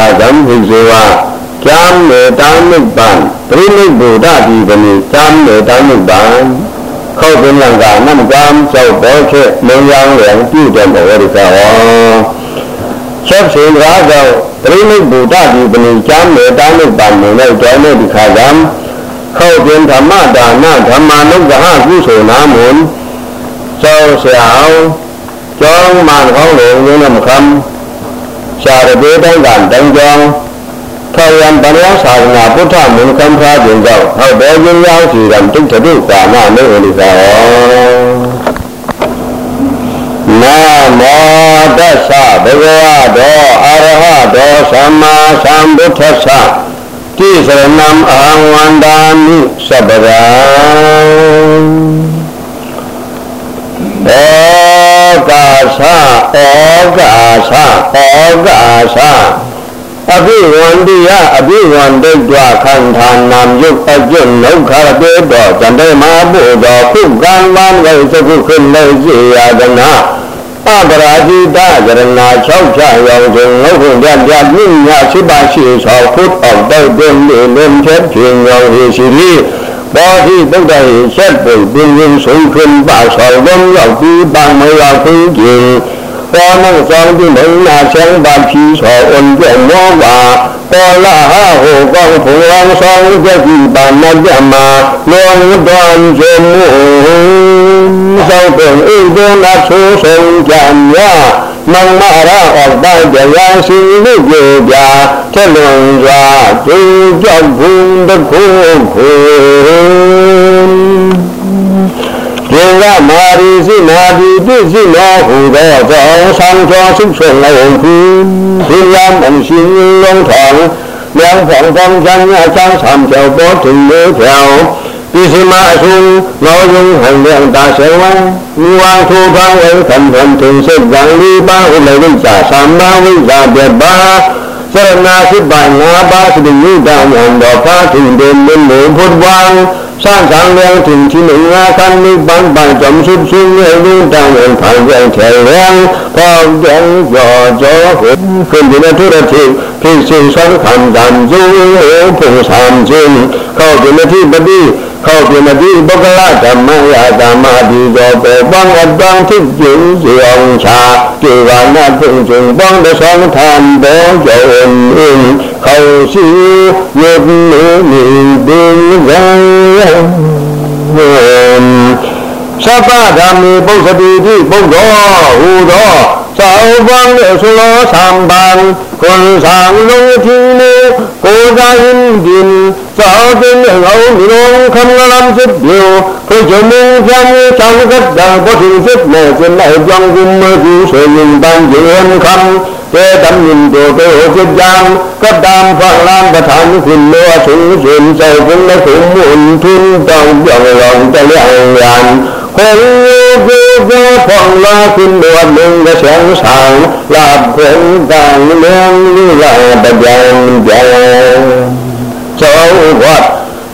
ခါကံဟိစေဝจามเมตานิบานปรินิบุดาดีกนีจามเมตานิบานเข้าเป็นหลังกาน้ำจามเจ้าปอเชเมืองยางเหลียงที่จะบอกว่าดีกว่าชอบเสียงร้าเจ้าปรินิบุดาดีกนีจามเมตานิบานเมืองในใจเมื่อดีขาจามเข้าเป็นธรรมะดานาธรรมานุกหะกุศลน้ำหมุนเจ้าเสียวจองมานของหลวงนี่นำคำ ရှားတဲ့တိုင်းကတိုင်းကြောင်းထောင်ရန်ဗရယသာရနာပုထမုန်ခံထားခြင်းကြောင့်ဟောတော်ခြင်းရောက်စီရန်တုတ္တုကာမနေဝိဇာနာမောတသဘဂဝတောအရဟတောသမ္မာသမ္ဗုဒ္ဓသတိစရဏံအဟံဝန္တာမိသဗ္ဗရာ သဩကာသဩကာသအဘိဝန္တိယအဘိဝန္တိတွာခန္ဓာနာမြုပ်အကျုံနုခရတေတောဇန္တေမဘုသောခုကံဝံဝိသကုခိလေစီယဒနာအပရာဇိတယရဏ6ချရောင်ခြင်းငုတ်ခွင့်ပြပြမြညာရှိပါရှိသောဖုတ်အောင်တောက်တွင်နေလင်းချက်ခြင်းရောင်ရှိသည် ဘောဓိဗုဒ္ဓ၏ဆက်ပွင့်ပြင်းပြင်းဆုံးခွင့်ပါဆောင်လုံးရောက်ပြီးပါမရောက်ခြင်းပေါ်နုဆောင်တိလုံနာချံပါဖြီသောအွန်ကျမောဝါပေါ်လာဟဟောကောင်းဘုံဆောင်ကြတိပါဏကြမှာလောတော်ကျမှုသောတုံဣဒနာဆိုဆုံးကြမြ မင်္မာရအပ္ပဒရာရှိလူပြေပြထလွန်စွာသူကြောင့်ဘုံတခုခုဒေဝမာရီစိနာတိပိစိနောဟူသောကြောင့်သံသောဆုဆုံးလုံးခုဒီယံအရှင်လုံးထောင်两方方将呀将三条波停六条， ปิสิมาชุงโลยุงหงเลียงตาเสวังมีวางทูพังเองสันพันถึงเส้นยังลีบ้าอุเลวิจาสามนาวิจาเบียบ้าสรณาสิบานาบาสิบยูดาวหงดอกฟ้าถึงเดินเดินหมูพุทธวังสร้างสางเลี้ยงถึงที่หนึ่งอาคันนิบังบังจมสุดซึ่งเลี้ยงดังเองผ่านเลี้ยงแถวเลี้ยงพอเลี้ยงย่อจ่อหุ่นขึ้นอยู่ในธุรกิจพิสิสังขันดันยุ่งผู้สามจริงเข้าอยู่ในที่บดี ခောပြမတိပုဂ္ဂလဓမ္မယဓမ္မတိသောပေပံအတံထိကျင်းစေအောင်သာကေဝနာပြုကျင်းပံသံထံဘောဇောအင်းခောစီယေမေနိဒေဝံဝေသဗ္ဗဓမ္မေပုစ္စတိတိပုဂ္ဂောဟူသော 宝光的梭罗长板，昆上龙梯里，国家云顶，早进的欧米龙，看个南石榴，可就梦想的长个大不停息，那进来将军们就是云丹云康。这咱们多给我浙江，各单方南的长昆罗重新再跟那红门村到养老的两两，红军。 เดียวเพื่อจะมุ่งจำจังกัดดังพอถึงสิบแม่จนได้จังกุมมือถือเสียงบังเยือนคำเจดำยินตัวเตโอจิตยังก็ดามฟังลานประธานคุณเลือสูงสุนใจคุณและสมมุนทุนต้องยองลองจะเลี้ยงยันคงอยู่ก็ฟังลาคุณดวนหนึ่งก็เสียงสั่งลาบผลต่างเมืองนี่ลาบยังยังเจ้าวัด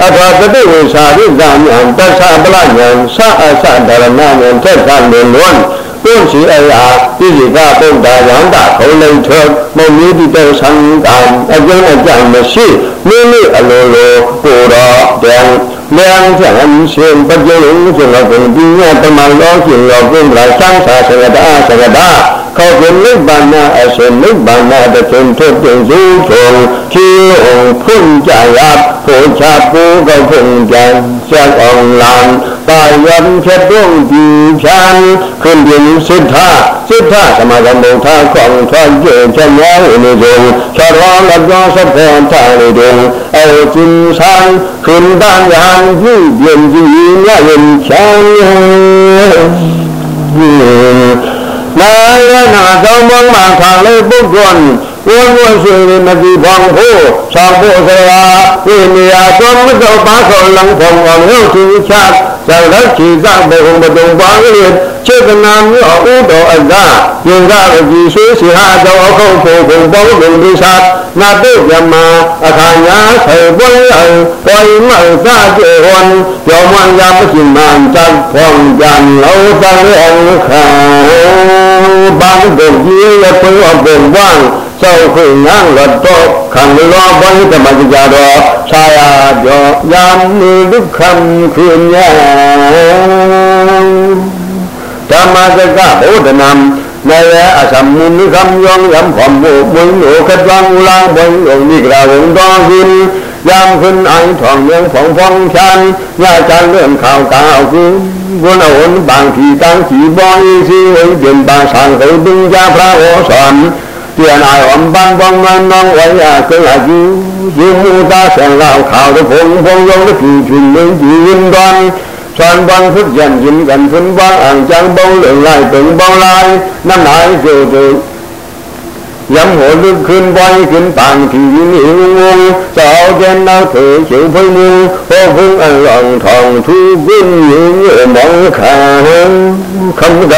အထာတတိဝိစာရိဇာဉာဏ်တသဗလဉာဏ်သအသဒရဏဉာဏ်သက်သလွန်လွန်တွန့်ရှိအရာပိစိကပုဒ္ဒါယန္တာခုံလိန်ထောမုံမျိုးတိတောသံဃာအကျဉ်းအကြံမရှိမိမိအလိုလိုကိုတော်တံ လျံချံရှင်ပကြုံရှင်တော်ကိုပြညာတမန်တော်ရှင်တော်ကိုလာသံသာသရတာသရတာ ခေါကနိဗ္ဗာန်အစေနိဗ္ဗာန်တခင်ထွက်ပြင်းစုထုံကျေဟုဖွင့်ကြရဖို့ချပိုးကောက်ဖွင့်ကြဆက်အောင်လမ်းပါယံချက်တုံဒီဖြံခွင့်ပြင်းစိထစိထသမဂမုထာခေါင်ထွက်ကျေချက်ရဝိနေစုံခြောတော်လကြောဆက်ဖန်ထားလေတွင်အကျဉ်ဆိုင်ခွင့်တန်ရန်ပြုပြင်းကြည်ရရင်ချမ်းရဲ့ နာယနာသောင်းပေါင်းမှခံလေးပုဂ္ဂိုလ်ဝိဝဆွေမတိဖောင်ဖို့ဆောင်ဖို့ဆရာဝိနည်းသောမသောပါခေါ်လံဖောင်အောင်ရုပ်ချီချဇာလက်ချီသဘုံမတုံပါလေးစေတနာမျိုးဥတော်အကယင်္ဂရကြီးဆွေးစီဟာသောအခုဖို့ဘုံပေါင်းလုံဒီသာနာတုမြမအခါညာဆေပွင့်အောင်ပေါ်မစကြေဟွန်ပြောင်းမှန်ရမရှိမှန်တတ်ဖောင်းကြံလောတန်ရခါဘာဒုကြီးရပွင့်ဘုံဝံ စောခွေငန်းလတော့ခံလောဘိဓမ္မကြတော်ဆာယာကြောယံဒုက္ခံခွေညာဓမ္မစကဘုဒ္ဓနံနေရအသမုနိကံယောယံဘမ္မောမွိနောခတံဥလံဘွင်ယုံနိကရာဝံတော်ဟင်ยามขึ้นไอทองเมืองฟองฟองชันยาจันเรื่องข่าวกาวคือกุณวนบางทีตั้งขีบอยสีเองเป็นบางสังเคยดึงยาพระโอสอ ပြန်အောင်ပန်းပန်းမန်းမန်းဝါရဆလာကြီးရေမူသားဆံလောက်ခေါ်တဲ့ဘုံဘုံလုံးတစ်ခုချင်းလုံးကြီးရင်တော်传帮出现人人分帮，俺将帮人来等帮来，那来就就。因我日坤观坤棒体明翁，早见那腿小飞牛，我风安浪堂出棍影，我忙看看不到。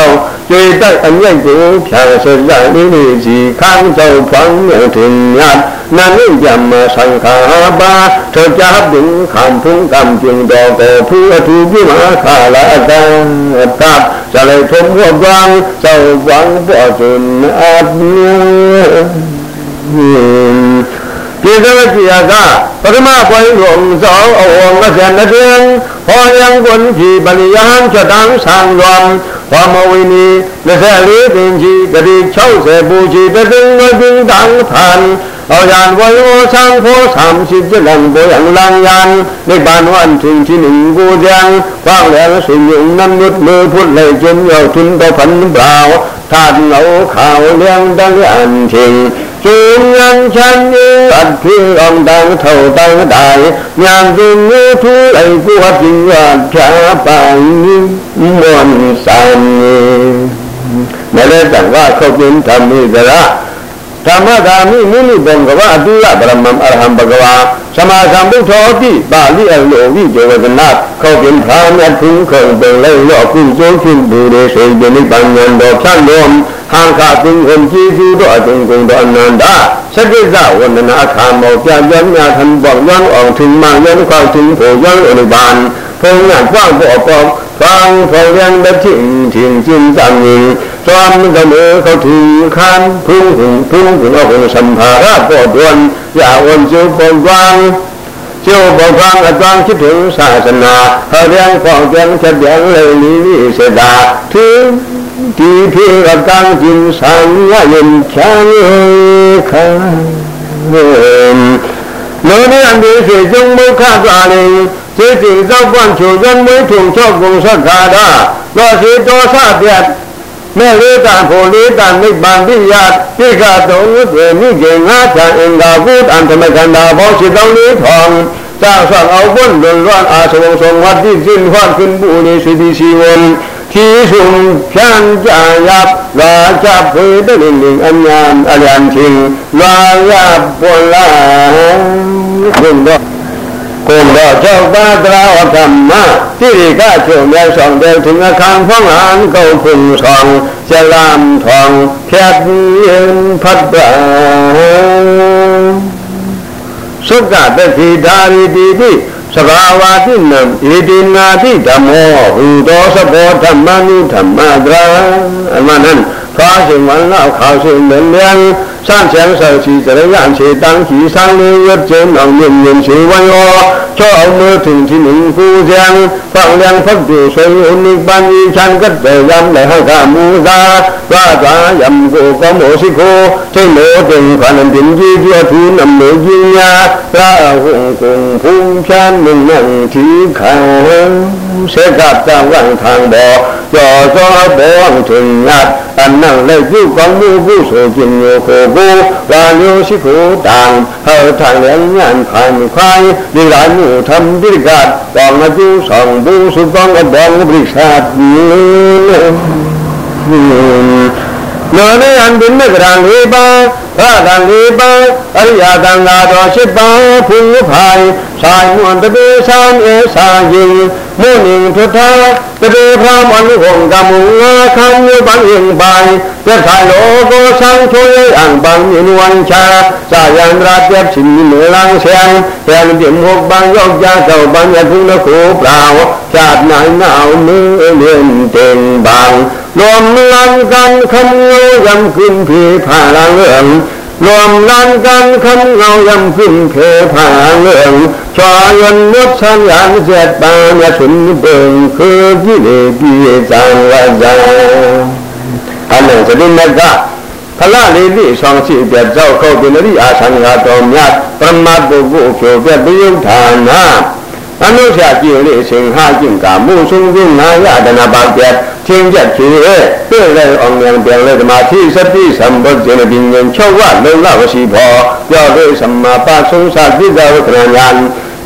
ကျေတတ်အမြတ်ကိုဖြာဆွတ်နေနေစီခံသောဖောင်းမြတ်ထင်ရနာမည်ကြမဆံခါပါထောကြပင်ခံဖုံကံကျင်တော်ကိုထူအထူပြုမခါလာတံတပ်ဇလေထုံဝကံသောဝံပေါ်စွန်အပ်မြေပြေသဝတိယကပထမပိုင်းတော်သောအဝံငါကနတံဟောယံကွန်ဖြီပလျံချက်တံဆံတော် ဝမဝိနီ24ပင်ကြီးတတိ60ပူကြီးတတိငါတိတံထံเอายานวโยสังโฆสามสิบเจ็ดลังโบยังลังยานในบานวันถึงที่หนึ่งกูเดียงว่างแล้วสุญญ์นั้นนุดมือพุทธเลยจนเอาทุนต่อพันเปล่าท่านเอาข่าวเลี้ยงดังอันเชิง ကျလံဘောယံလံယံနိဗ္ဗာန်ဝန်ထင်ချင်းကိုကြံကောင်းလည်းဆွေညုံနမ်နုတ်မေဖို့လေကျင်းရောက်တွင်တော့ဖန်ဘောသာငောခေါလျံတန်အန်ချင်း chúng nhân chân như thật thiên ông đang thầu tăng đại nhàn dung như thu lấy của chính đoàn trả bằng như muôn sàn này lên chẳng qua không tin thầm như thế đó ဓမ္မဂာမိမုနိဘံကဝအတုယပရမံအရဟံဘဂဝါသမသံဗုဒ္ဓောတိပါဠိအလိုဝိဇေဝကနာခောပိဖာမြတ်ခုခုံပေလဲလောကုကျိုးချင်းဘူရေစေတိနိဗ္ဗာန်တော်ဖြန့်တော်ဟံခသင်္ဟံကြည်စုတော်အတင်ကုန်တော်အနန္တစကိစ္စဝန္ဒနာအခါမောပြပြမြတ်ထံပေါင်းယောအောင်ထင်မှန်ယောခောက်တင်ဖို့ယောအနိဗ္ဗာန်ဖုံညာပွားပေါ်ပေါ်ฟังพอยังได้ทิ้งทิ้งจิน จอมกระเลือเขาถือคันพึ่งถึงพึ่งถึงว่าหูสัมภาระปวดดวนอย่าวนเจียวปนวางเจียวปนวางกระจางคิดถึงศาสนาเขาเรียงของเจียงเฉลียงเลยนี้เสดาถือทีเพื่อกระจางจินสังยาเย็นช้างเอ้คันเมื่อเรื่องดีเสียจงมุขข้าจ่าเลยเสียสิ่งเจ้าป้อนชูยันไว้ถุงชอบกงสักคาดาก็เสียตัวซาเปียด မဲ့လေးတံဖို့လေးတံနိဗ္ဗာန်ပိယပိကတုံသွေမိခင်ငါထံအင်္ဂါကုတံဓမ္မကန္တာဘောရှိတောင်းလေးထောင်သာသောအောက်ဘွန်လွန်လွန်အာသဝံဆောင်ဝတ္တိဇင်ဟွန်ခွင်ဘူးလေးစီဒီစီဝံခီစုံဖြန်ကြရပ်လာချဖေးတလင်းလင်းအညာအလျံချင်းလာရပွန်လာဘုံတော့ ကိုလောသောသာတရာဝကမ္မတိရိကချုပ်မြောက်ဆောင်တဲ့သူငခံဖောင်းဟန်ကုတ်ခုဆောင်ဇလမ်ထောင်ဖြတ်ရင်ဖတ်ပါသုကတတိဓာရီတိတိသဘာဝတိနံဣတိနာတိဓမ္မောဟူသောသဘောဓမ္မနုဓမ္မဒရာအမနံသွားရှင်ဝန်လောက်ခေါရှင်လည်း 上前手起这个让起当起上的月见能面面去弯我，cho ông mơ thường chỉ mình phu giang, phạm lang phát biểu sôi ôn ninh ban y chan cất về giam lại hai cả mu ra, và giá yầm cổ có mổ xí khô, trên mổ tình phản hình tình chi chia thú nằm mổ duyên nha, ra ở cùng cùng phun chan mình nặng trí khẳng. มือนเลี้ยงสร้างแสงเสริฐจักรยานเฉตังขี่สร้างเลือดเจนเอาเงินเงินสีวันโอชอบเอามือถึงที่หนึ่งผู้เสียงฟังเลี้ยงพักอยู่สวยอุนิบันอีชันก็เตยำในห้องขามูซาว่าจายำกูก็โมสิโคใช่โมถึงพั มื่อหนึ่งทุทธาปฏิพระมันหงกามุงอาคันยุบังยิงบยเพื่อทายโลโกสังช่วยอังบังยินวันชาสายันราเทีบชินเหนือลังเสียงแทนเดียมหกบางยกยาเก่าบางยันพุ่งะคุเปล่าชาติไหนหนาวมือเลื่อนเต็งบังรวมลังกันคำเงยยำขึ้นผีผ่าลังเอิง รวมลานกันคันเงายำขึ้นเพผาเลืองชอยนมุดสัญญาณเสียดบานยสุนเบิงคือกิเลปีจางวาจาอันนั้นจะดิ้นนะจ๊ะဖလလေးလေးဆောင်ရှိပြကြောက်ခေါ်ပြီးရိအာသံဃာတော်များပရမတ်ပုဂ္ဂိုလ်ဖြိုပြပြုဌာနာ အနုဆရာကြည်လေးရှင်ဟာကျင့်ကမှုဆုံးဆုံးနာယတနာပါပြချင်းကြချေတွေ့လဲအောင်ဉာဏ်ပြန်လဲဓမ္မသိစတိသံဘုဇ္ဇေနပညာ၆ဝလုံလဝစီဘောပြောသေးသမ္မာပါဆုံးစာပြိဇာဝကရဏ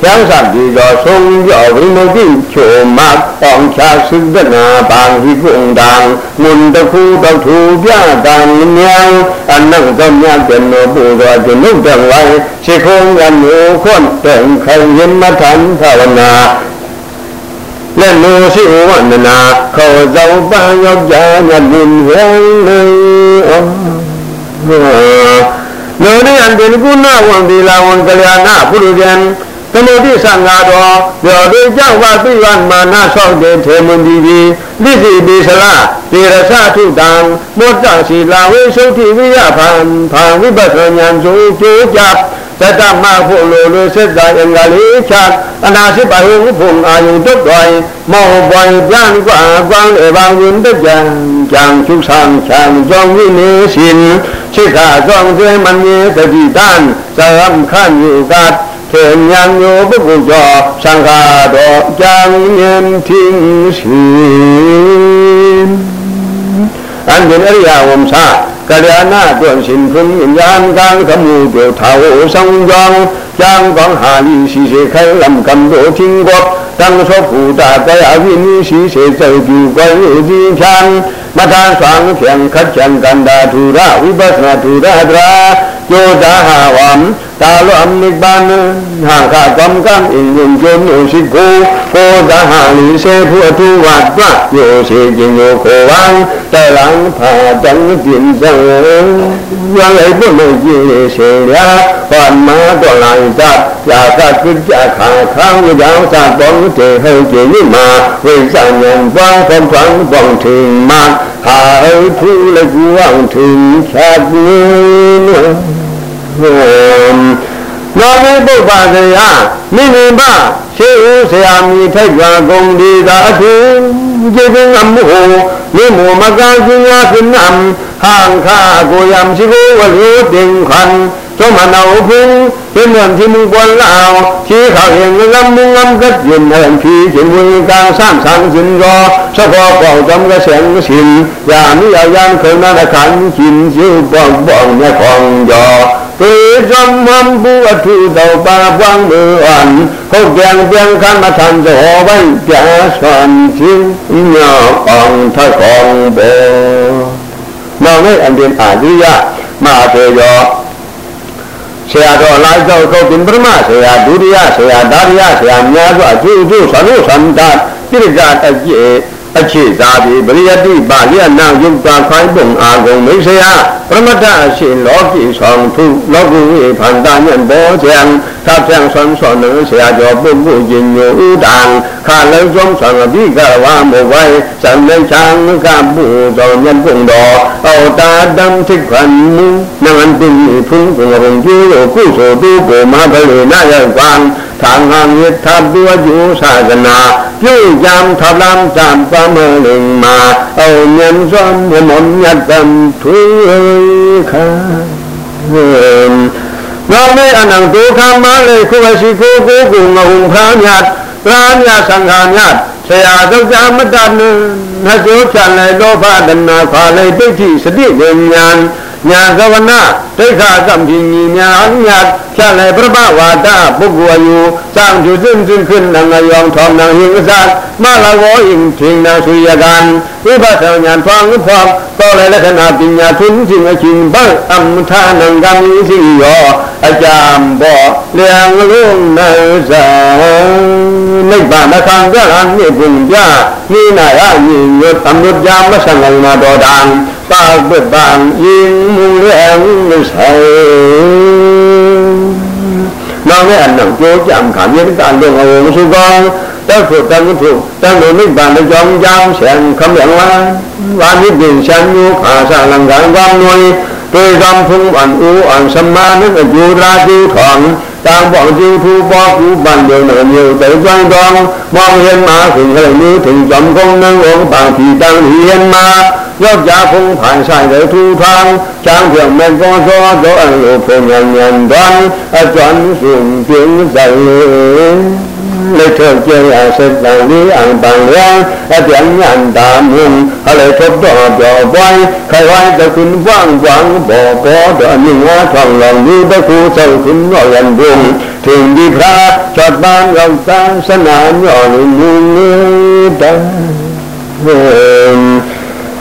ကျောင်းဆောင်ဒီတော်ဆုံးကြောဝိမုတိချုံမအောင်ချာစိဒနာဘာဟိကုံတံမွန်တခုတောက်ထူပြတံမြောင်အနုကမြတ်တေနောပူတော်ဇနုတဝိရှိခုံကမူခွန်တံခိုင်ယမထံသဝနာလက်လူရှိဝန္ဒနာခေါ်သောပန်းယောက်ျားမြတ်ရှင်ဝံလေအောလောရိယံတေကုဏဝံဒီလာဝံကလျာဏပုရိယံ သမုဒိသံဃာတော်ပြောတို့ကြောင့်ဝသိဝမာနဆောက်တဲ့ထေမွန်ဒီပြီးလိစီပိစလတေရသထုတံမောတ္တရှိလာဝိသုတိဝိယဖံဖံဝိပဿနာဉာဏ်ကျိုးကျိုးကြသတ္တမဖို့လိုလိုစက်တာအင်္ဂါလေးချအနာစိပါယုဖုံအာယုတုတ်တော်မောပွန်ပြန်ကွာကွန်ဧဝံဝိတကြံကြံချုပ်ဆံချံကြောင့်ဤနေရှင်ချိခါကြောင့်စေမမြေတတိတံသံခန့်ယူကတ် ထေဉာဏ်မျိုးပုဂ္ဂိုလ်ကျော်သံဃာတော်ကြံမြင်ထင်းရှင်အန္တရိယဝံသာကလျာဏတွင်ရှင်ဖွင့်ဉာဏ်ကံကမှုတို့ထာဝဆောင်ကြောင်းကျမ်းကောင်းဟာလီရှိစေခိုင်လမ်ကံတို့ချင်းကိုတန်သောဘုဒ္ဓတရားဝိနည်းရှိစေစေပြုကိုယ်ဤဖြံမထာဆွမ်းဖြံခတ်ချံကန္တာထူရဝိပဿနာထူရတရာโยดาหาวัมตาลอัม นิบานหางขากำกันอินยุนจนโยสิโกโกดาหาลิเสผู้ทุวัดว่าโยสิจิโยโควังแต่หลังผ่าจังจินเสยังไงพวกไม่ยีเสียความมาตัวหลังจัดอยากจะขึ้นจะขาข้างยาวจากบ้องเจให้เจนี่มาเวสัญญาณบ้องความฝังบ้องถึงมาหาผู้เลยกวางถึงชัดนี้ နောမိပုပ္ပါဒယမိမိမရှိဥဆရာမီထိုက်ွာကုန်ဒီသာအထုကျေပင်အမှုမိမောမကစင်ညာစင်နံဟံခါကိုယံရှိကိုဝလူတင်ခံသောမနောဖုเป็นเรื่องที่มึงควรเล่าชี้ข่าวเห็นงำมึงงำกัดยืนเห็นผีจินมือกลางสร้างสังสินรอสะพอปองจำกระเสียงสินอย่ามีอย่ายันเคยนาขันขินชิวปองปองเนี่ยของยอ ပေဇံမံဘူအထုတော်ပါပွားမေအံဟုတ်ပြန်ပြန်ခမ်းမထံဇောပိုင်းပြာဆွမ်းချင်းညောအောင်ထကောင်ဘေမောင်နဲ့အပြင်အာရိယမထေယောဆရာတော်လိုက်တော့ကုတ်တင်ပရမဆရာဒုတိယဆရာဒါရိယဆရာများစွာအကျိုးအကျိုးသံဃာသံတာပြိက္ခာအကျင့် အခြေစားပြီးပရိယတိပါဠိယနာယုတ်တာခိုင်းပုံအာဂုံမိတ်ဆရာပရမတ္ထအရှင်လောကီဆောင်ထုလောကုဝေဖန္တာညံဘောဇံသဗ္ဗံဆွမ်းဆွမ်းနဆရာကျော်ပုဂ္ဂိုလ်ရှင်ညိုဥဒံခါလုံးစုံဆွမ်းအဘိကဝါမောဝိုင်းသံလံချံကပုဇောမြတ်ပုံတော်အောတာတံထိခွန်နံတိဖုံဘုံဘုံကျိုးကုသိုလ်တုကိုမဘလေနာယံကွံทางหางยิทธาบัวอยู่ศาสนายุ่งยามทับลำจามปะเมลิงมาเอาเงินซ้อนมมนยัดดำทุยขาเราไม่อนังตุคามาเลยคุ လောမေအနံဒုက္ခမလေးခုဝရှိကိုကိုကိုငုံဖာမြတ်ပရာမြသံဃာမြတ်ဆရာသုဇာမတ္တနနဇောဖြန်လေလောဘဒနာခါလေဒိဋ္ဌိစတိဝိညာဉ်ညာသဝနာဒိဋ္ဌာသံဖြင့်ညာညာဖြန်လေပြပဝါဒပုဂ္ဂဝယုသံဖြင့်စဉ်စဉ်ခွန်းနံယောင်ထောင်းနံဟိဥဇာမလဝောဣင်ထင်နသုယကံ ဝိပဿနာဉာဏ်ဖောင်းဖောင်းတော်လေလက္ခဏာပညာထွန်းခြင်းအချင်းဘအမ္ထာနံကံဤစီယောအကြံဘောလျံလုံးနဇာနိဗ္ဗာန်ခံကြရမြင့်ပုံပြနိနာယမြင့်ရသမုဒ္ဒမဆံငနာတော်တံပါပပံယင်မူလံဆိုင်နောင်ရဲ့အနောက်ကြိုးကြံခါမြေတန်လုံးဝစုကောင်း တက်ဖို့တန်ဖို့တန်လို့နိဗ္ဗာန်ကြောင်းကြောင်းဆံခမယံဝါဝါနိဗ္ဗာန်ဆံယောခါစာလံကံကံနွေတေကံဖုံအန်အူအန်သမ္မာနိအကျူရာကျူထောင်းတံဘောကျူထူပောကူပန်ယောနရမြေတေကံတောင်းမောင်ရင်မာခင်ဟဲ့လူထင်ကြံကုံနံဝံပန်တီတံဟီရင်မာယောက်ျားဖုံဖန်ဆိုင်တဲ့ထူထောင်းချမ်းပြောင်းမကောသောသောအလိုဖုံမြန်မြန်တော်အကျွမ်းရှင်ပြင်းဆိုင် လိထုကျေယသတံလေးအံပံလျံအပြညံတာမြင်အလိထုတော်ပြောပွိုင်းခိုင်ဝိုင်းတခုဝမ်ဝမ်ဘောကောတအမြင့်ဝါထောင်းလောင်ဒီတခုဆောက်ခုနောရံဘုံသင်ဒီဖရာသောတံရောက်သံစနာညောလူမူနေတံဝေ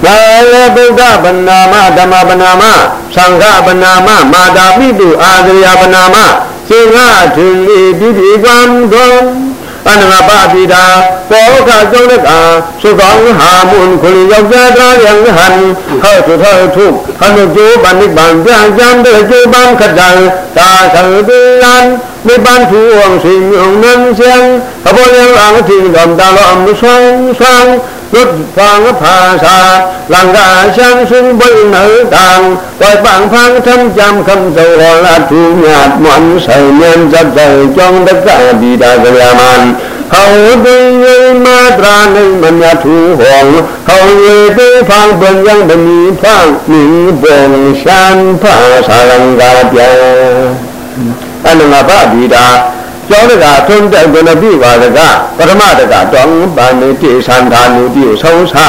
သာယဗုဒ္ဓဗနာမဓမ္မဗနာမသံဃဗနာမမာတာပိတုအာသရိယဗနာမစေငါထင်ဤပိပိကံသော ta sân á nhỏ lên như ta Naya Buddha Banama Dhamma Banama Sangha Banama Madhavidu Adriya Banama Singha Thili Bibi Gam Gam အနမပါပိတာပောကကျောင်းလက်ကာသုကောင်းဟာမွန်ခွလီယောက်ျားသားယံဟန်ဟောသုထောထုဟန်ကျိုးပဏိပံပြန်ကြံတဲ့ကျိုးပံခတ်တံသာသံတိယံမိပန်းထူအောင်စိညုံနန်းစံအဘောလံအထင်တော်တာလောအမှုဆောင်ဆောင် รุดฟังภาษาหลังกาช่างซึ่งบนเหนือต่างปล่อยปังพังทำจำคำโซลาทุญาติมันใส่เงินจับใจจองตะกาบีดากยามันเขาดึงเงินมาตราในมันยาถูห่องเขาเลยไปฟังเป็นยังไม่มีฟังหนึ่งบงชันภาษาลังกาเปียอันนั้นมาบ้าบีดา ကျောင်းတကထုံးတဲ့ကုဏပိပါဒကပထမတကတောင်းပန်နေတိသံဃာနုတိဆုံးဆံ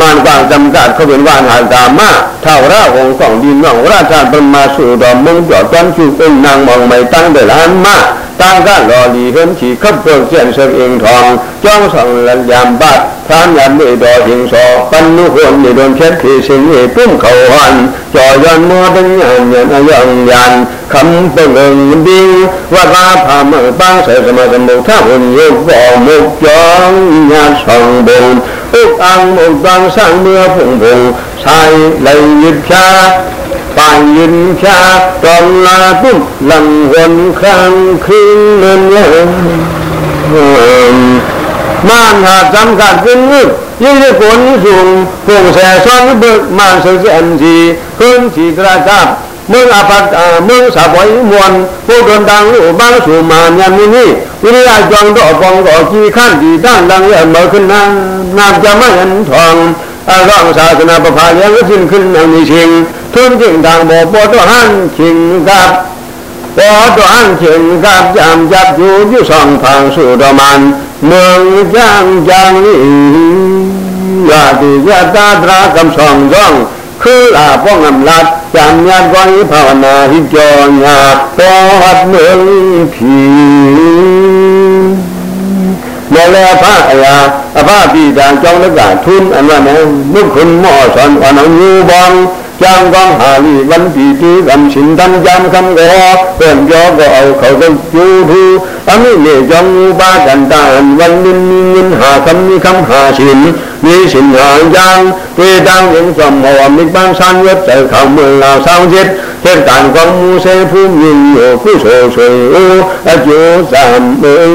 มันกว้างจำกัดเขาเป็นว่านหากามมาเท่าราองสองดินน้องราชาเป็นมาสู่ดอมมึงจอดจอนชูเป็นนางมองไม่ตั้งเดล้านมาตั้งกันรอดีเฮิมฉีขับเปิงเสียนเสเองทองจ้องส่องลันยามบัดทานยันไม่ดอหิงสอปันนุคนไม่โดนเช็ดที่สิงเหตุ้มเขาหันจอยันมัวดังยันยันยันยันคำเปิงดิงว่าลาพามือปังเสสมาสมุท่าหุ่นยกบ่มุกจองญาสองบงอุกอังมุกตังสร้างเมื่อผงผงใช้เลยยึดชาปาน ยินชาตอนลาตุ้มหลังวนข้างคืนเงินมานหาจำกัดเป็นงึกยิ่งได้ผลสูงพว งแสซ้อนเบิกมานเสียนทีคืนสีกระจับเมืองอาปัตเมืองสาบอยมวนผู้เดินดังลูกบ้านสู่มายันนี้นี่วิริยะจองดอกฟองดอกจีขั้นดีตั้งดังเยอะเมื่อขึ้นน้ำน้ำจะไม่เห็นทองร่างศาสนาประพายังขึ้นขึ้นอันนี้ชิงทุนจึงทางบอกปอตัวหันชิงกับปอตัวหันชิงกับจำจับอยู่อยู่สองทางสู่ดอมันเมืองจางจางนี้ยาติยาตาตรากำสองย่อง คืออาป้องอำลาจำยาไว้ภาวนาหิจรยาตอดเมืองผีเมื่อแล้วพระอาญาพระปีดางจองและกาทุนอันว่าแม่มุขคุณหม้อสอนอ่อนเอาอยู่บอง หาลีวันปีตีกำชินดันจามคำกอเป็นยอก็เอาเขาก็จูทูอามิเลจองบากันตานวันนินมีเงินหาคำมีคำหาชินมีสินหายางเวดังยังสมหอมิบางสันยศใจเขาเมืองลาวสาวเจ็ดเหตุการณ์ของมูเซผู้ยิงอยู่ผู้โสโสอายุสามเอ้ย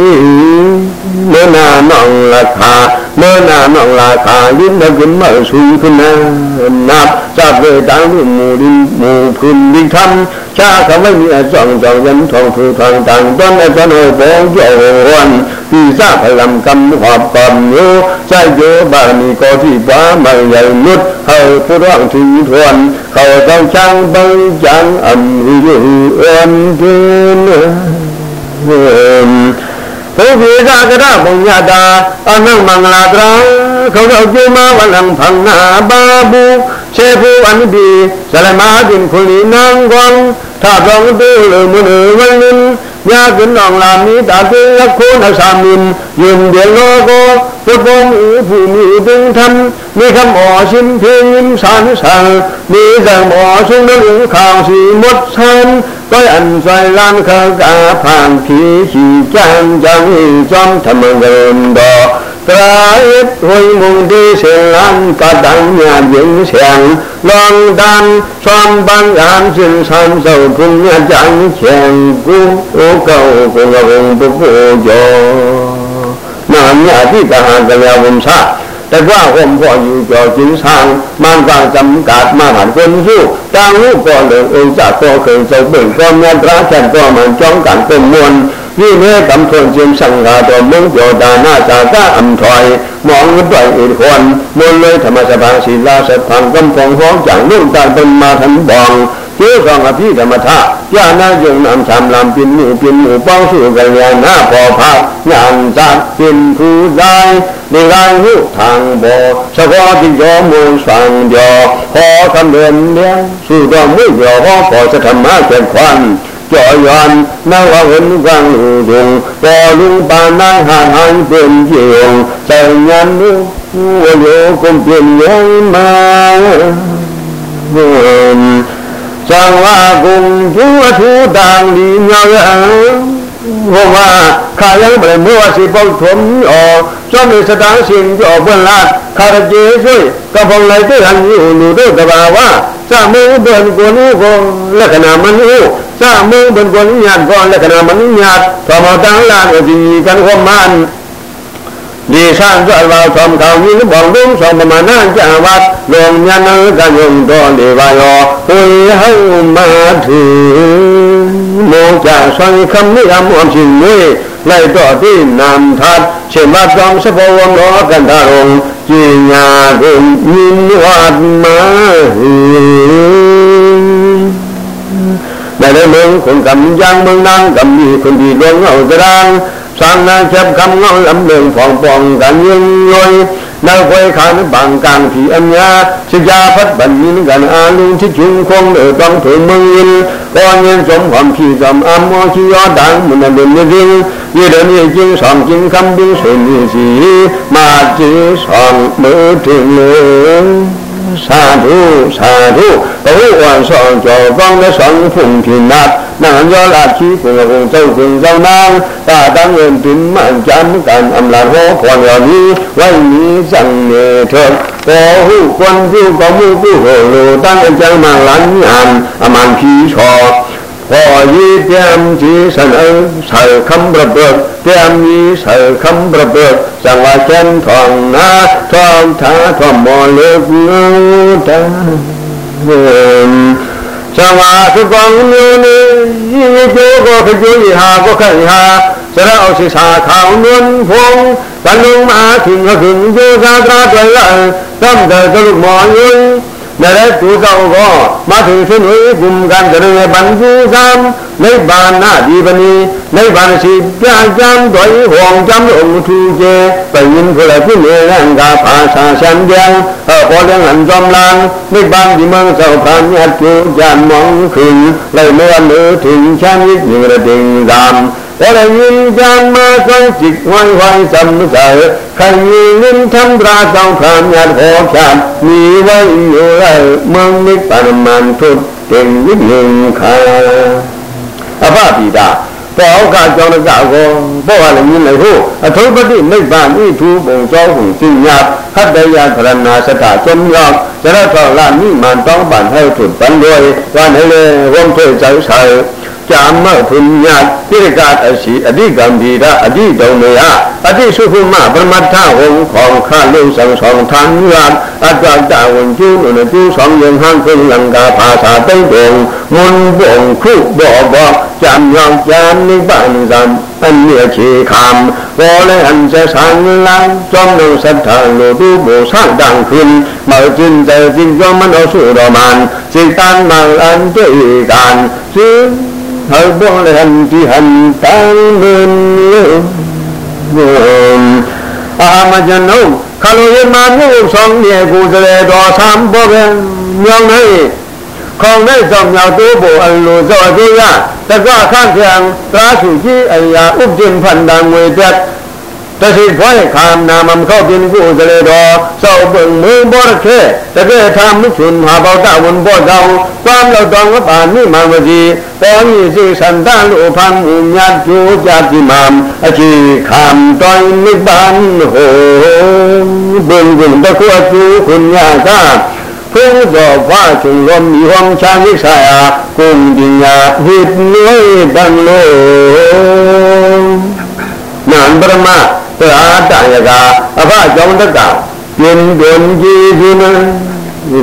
เมื่อนาน้องราคาเมื่อนาน้องราคายิ้มแล้วขึ้นมาสูงขึ้นนะนับจับเลยดังหมู่ดินหมู่พื้นดินทำชา เขาไม่มีจ่องจ่องยันทองคือทองต่างต้นไอ้ต้นโอ้โหโยวันที่ทราบพลังกำหอบกำโยใจโยบานีก็ที่ป้าไม่ใหญ่นุดเฮาผู้ร้องถึงทวนเขาต้องช่างบังจังอำหิวเอ็นเกิน ဘုရားကရဘုံညတာအနုမင်္ဂလာတရာခေါတော်ကျမဝလံဖန်နာပါဘူးခြေဖူအနိပိဇလမာတိခွလီနံကွန်ထာတော်တုလူမနဝလင် ญาขึ้นนองลามีตาเตือคูนสามินยืนเดียนโลโกพุทธงอีผู้มีดึงทำมีคำอ๋อชิมเพียงยิ้มสานสังมีแต่หมอชุ่งนึกข่าวสีมดชันก็อันใส่ลานขากาผ่านผีขี่จังจังจอมทำเงินดอก ตราอิดหุยมุงดีเสียงลันกระดังญาหญิงเสียงลองดันซ้อมบางยานสินสันเจ้าพุงญาจังเชียงกูโอเก่ากูกระงปุโปโยนาญาที่ตาหากระยาวุมชา แต่ว่าห่มพ่ออยู่จอจินสางมันฟังจำกัดมาหันคนสู้จางลูกก่อนเหลืองเองจากก็เคยเจอเบิ่งก็เมียนตราแข่งก็มันจ้องกันเป็นมวล ที่เมตัมทนเจึงสังกาตมุ่งโยดานาจาตาอัมถอย มองด้วยอิทคนมนเลยธรรมสภาศิลาสัพพังกำพงฟ้องจากนุ่งตาเป็นมาทันบองเจ้าของอภิธรรมธาญาณยงนำชามลำปินหมูปินหมูป้องสู่กันยาหน้าพอพักยานจักปินผู้ได้ในรางหูทางบ่เฉพาะจิงยอมูลสั่งยอพอคำเดินเลี้ยงสู่ดองมือยอพอพอจะทำมาเกินควัน ကျော်ရွန်နဝဝန်ကံလူဒုံပေါ်လူပါနာဟန်ဟန်ပြင်ပြေုံစေညံလူဝလောကုန်ပြင်ယုံမာဘုံသံဝကုံကျွအထူတန်ဒီမြောင်ရဟဝဝခါယံပရမောစီပုတ်ထုံဩ ကျောင်းစတန်းရှင်ကျော်ပွင့်လာခါရကျေဆွေကပုံလိုက်တဲ့ဟန်ကြီးဟိုလူတို့တဘာဝစမုဘန်ကိုလူကိုလက္ခဏာမနုစမုဘန်ကိုညာကောလက္ခဏာမနုညာသမတန်းလာဒီကန်ခမန်ဒီဆောင်ကြပါဆောင်ကောင်းကြီးဘောင်ကုန်းဆောင်ပမာဏကြဝတ်လုံညာနကယုံတော်လေပါရောဟိုဟောမာထေမောကြဆောင်ခမရမောရှင်လေး ไล่ต่อที่นำทัดเช่นว่าจอมสพวงล้อกันทารงจีญาคุนยินวัดมาในเมืองคนกำยังเมืองนั่งกำมีคนดีดวงเอาตรางสร้างนาเชบคำเงาลำเลืองฟองปองกันยิงยอยนาควยขานบางกลางผีอัญญาสิยาพัดบันยินกันอาลุงที่ชุงคงเดือต้องถึงเมืองยินก็เงินสมความขี้จำอามอขี้ยอดังมันเดินเดินยิงจริงสอง 一人一斤上金刚兵水一起，马金上没停留。杀猪杀猪，都晚上就放在上风平那，那要拉起滚滚走滚走那，大当人兵满江干，俺拉火狂了你，为你上你车。保护关注保护不和路，当然将满蓝眼，满皮草。 ตั้งเงินปินมันจำกันอำลาโหพรอย่างนี้ไว้นี้สั่งเนเถิดพอหูคนผู้ก็มูผู้โหโลตั้งใจมาหลันยานอมันผีชอพอยีเตรียมจีสันเออใส่คำประเบิดเตรียมยีใส่คำประเบิดสังว่าเช่นทองนาทองท้าทองมอเลือกเงาตาสังว่าสุกังโยนียีโจก็ขยุยหาก็ขันหาสระเอาศิษาขาวนวลพงกันลงมาถึงก็ถึงโยซาตราตัวละตั้งแต่กระลุกหมอนยุยนั่นแหละตัวเจ้าก็มาถึงช่วยกลุ่มกันจะเรื่องบรรจุสามในบ้านหน้าดีบันีในบ้านสิบยาจำด้วยห่วงจำองค์ทูเจไปยินคนละที่เมืองกาภาษาชันเดียงเออพอเลี้ย नरक दुसौगो मधुसुनु गुमगम जरुवे बंधुसाम नैबाना जीवनी नैबान सिप्याजाम द्वै होंगजाम ओमुथुजे पयिन फुलकि नेरंगा भाषा संज्ञान अपोलं अंजमलां नैबान विमं सौखान यत्तु जामं खिन लैमेन नु थिं छानित निरदिं दाम ဝရယင်ဇမ္မာသံจิตဝိုင်းဝိုင်းသမ္မဇာခန္ယင်နိသံဒရာဆောင်ခမ်းရဘောဖြံမိဝိယောရမံနိပါရမန်ထုတေဝိညင်ခာအဘပိတာပောကကြောင့်ကြောက်ကိုပောကလည်းမြင်လေဟုအထုပတိမိဗ္ဗံဤသူပုံသောဟုသိညာဟတ္တယကရဏသတ္တကျုံရောက်ရတ္ထောလမိမံတောင်းပန်ဟဲ့ထုဘန္ဒောဝန္ဟလေဝံထေဇောဆိုင် จามะพุญญาพิรกาตสีอธิกัมพีระอธิดงเมยะอธิสุภุมาปรมัตถะหงของข้าลุสังสองทานยานอาจารย์ดาวันจูนนจูสองยังห้างพึ่งลังกาภาษาเต้งดงมุนบ่งคู่บ่บอกจำยองจามนิบานสันอันเนียชีคำวอเลอันจะสังลังจอมลงสัทธาโลดูโบสร้างดังขึ้นเมื่อจินใจจริงยอมมันเอาสู่ดอมันสิตันมาอันด้วยกันซึ่ง hỡi bon lệ hành chỉ hành tan bên à mà chân đâu khá lô yên mà ngu song nhẹ cụ sẽ đỏ xám bó bên nhong này không đấy dòng nhau tố bộ ẩn lù dọ dư ra tất cả kháng thiàng ra chủ chi ấy à úp trên phần đàng mười tiệt တ သိဖွားခามနာမမခောက်ပြင်းကိုယ်စလေတော်စောက်ပွင့်မင်းဘောရခဲတကယ်ထာမှုချွန်ဟာဘောတဝန်ဘောကြောင့်သွားမလို့တော်ကပါနိမံဝစီပေါ်မြည်စိစန္တလူဖန်မြညာကျိုးကြတိမံအခြေခံတော်နိဗ္ဗာန်ဟောဘုံဘုံတကွာကျိုးခွန်ညာသာဖုံးတော်ဖာချုံရောမိဟောချာမိဆာယာကုံပညာဟိတနွေတံလို့နံပရမ သအာတယကအဖကြောင့်တက္က ပြင်တွင်ကြည်သူန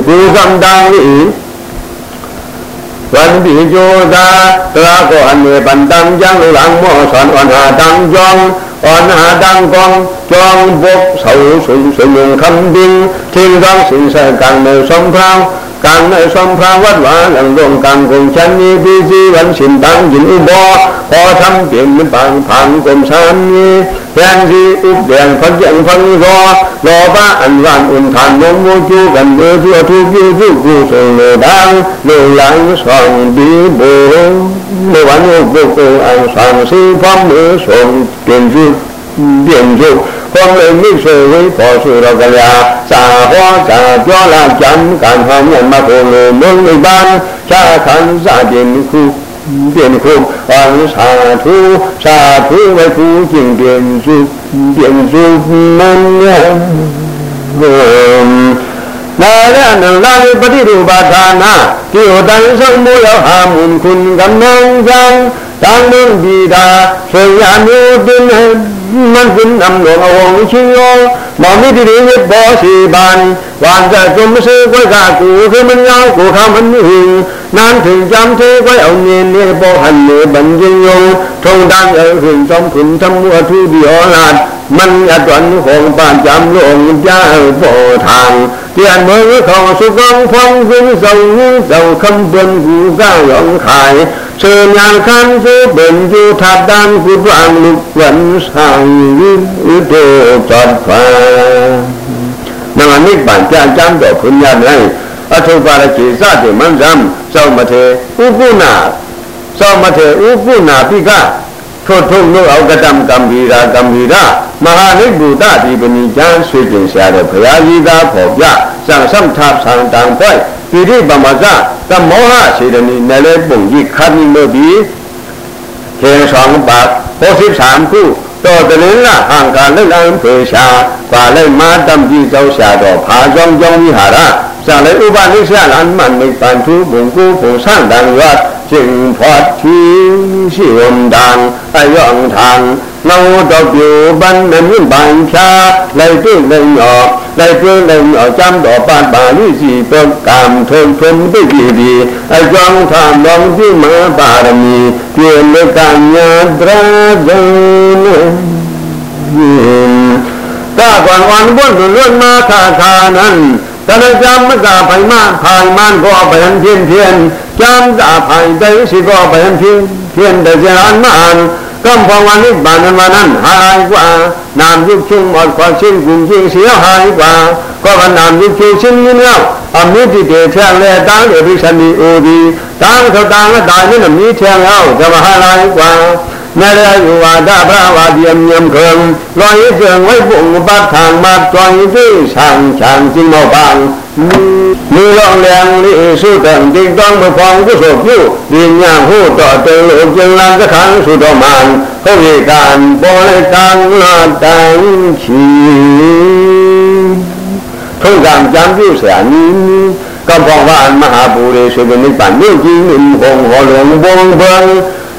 ကုသံတံဤวันปีโจตาตราก็อันเมปันตังจังหลังมอสอนอ่อนหาตังจองอ่อนหาตังกอง toàn bộ sầu sụn sụn đường khâm biên, thiên giang sinh sẽ càng nơi sông thao, càng nơi sông thao vất vả lần rộn càng cùng chân như vi di vẫn xin tăng dính u bo có thăm chuyện minh bằng phản cùng san như thiên di úp đèn phân diện phân do do ba ảnh vạn ủng thản môn môn chu gần đưa thua thu kia dụ cụ sự lừa đang lừa lãng soạn bí bồ lừa bán vô cụ ảnh soạn sư phong mưa soạn truyền dư điện dụ ကွန်လေးမိတ်ဆွေဝေးပေါ်ဆွေတော်ကလေးစာဟောစာပြောလာကြံကံဟောမြတ်မဖို့လို့မုန်းနေပါခြားခံစားခြင်းခု变空王刹土，刹土为苦尽变诸变诸门呀。နာရနန္ဒာပတိရူပါဌာနာတိယတံသမုယဟာမုန်ခွန်ကမ္မံဇံ သံမင်းဒီတာဆွေရမျိုးတင်มันเป็นนำหลวงอวงชิโยมอมิติริวิบอสีบานวานจะจมซื้อไว้กากูคือมันยาวกูข้ามันหิงนานถึงจำเทไว้เอาเนียนเนี่ยบอหันเนบันยิงยงทงดังเออขึ้นจอมขุนทำมัวทุเดียวลาดมันอัดวันของป่านจำหลวงจ้าโปทางเตียนเมืองของสุกองฟองขึ้นเสาเสาคำเบิ้นกูก้าวหลงขาย เชิญงานคันสูเป็นจูทัดดันกุดวังลุกวันสังอุโตจัดฟ้าနာမနိဗ္ဗာန်ကြံကြမ်းတော်ခွန်ရနိုင်အထုပါရကျေစတဲ့မန္တံစောမထေဥပုနာစောမထေဥပုနာပိကထို့ထုံလို့အောက်ကတံကံဗီရာကံဗီရာမဟာနိဗ္ဗုဒ္ဓဒီပဏိကျမ်းဆွေးတင်ရှာတဲ့ဘုရားကြီးသားဖော်ပြစံစံထပ်ဆံတံပွဲ ပိရိပမဇတမောဟစေတနီနယ်လေပုံကြီးခတ်လို့ပြီးခေဆောင်ပါ63ခုတော်တလင်းကဟံကာလက်လံဖေရှာပါလိုက်မာတမ်ကြီးကြောက်ရှာတော့ဖာကြောင်းကြောင်းကြီးဟာရစံလေဥပနိစ္စလမ်းမှန်နိဗ္ဗာန်သူဘုံကိုဘုံဆန့်တန်ရွတ်จึงพอดทีရှိဝံဒံအယောင်ထံ နောတော်ပြုပန်းမမြင့်ပန်ဖြာလိုက်တွေ့လည်းရောလိုက်တွေ့လည်းရောจำတော်ပတ်ပါလိစီပုကံထုံထုံပိပိဒီအကြောင်းထံတော်ပြုမပါရမီပြေလကညာတရဇံတာကွန်ဝန်ဘွန်းလွတ်မာခါခါနံတရကြမကဖိုင်မဖိုင်မန်ကိုဗယံဖြင်းဖြင်းจำตาภัยได้สิก็เป็นเพียงเ พียงแต่จะอันมานก็พอวันนี้บานวันนั้นหายกว่านามยุคชุ่มหมดความชิ้นกุ่มชิ้นเสียหายกว่าก็ว่านามยุคชุ่มชิ้นนี้แล้วအမိတိတေထံလေတန်းလေပိသမိအိုဒီတန်းခတန်းတာညနမိထံရောက်ဇမဟာလိုက်ကွာနရယဝါဒပရဝါဒီမြံခံလောယိကျံဝိပုံပတ်ထံမတ်တော်ယိတိဆံချံจิงမောပံ လူလောင်လျံလေးသုတံတိတံမဖောင်ကုသိုလ်ပြုပညာဟုတော်တေလောကျင်လံသခံသုတော်မံဟုတ်ရေကံပေါ်လေကံလာတန်ချီထုံကံကြံပြုစရာနီနီကမ္ဘောဝမဟာဘူရေသေဝနိဗ္ဗာန်မြို့ကြီးဘုံဟောလုံးဘုံဘုံ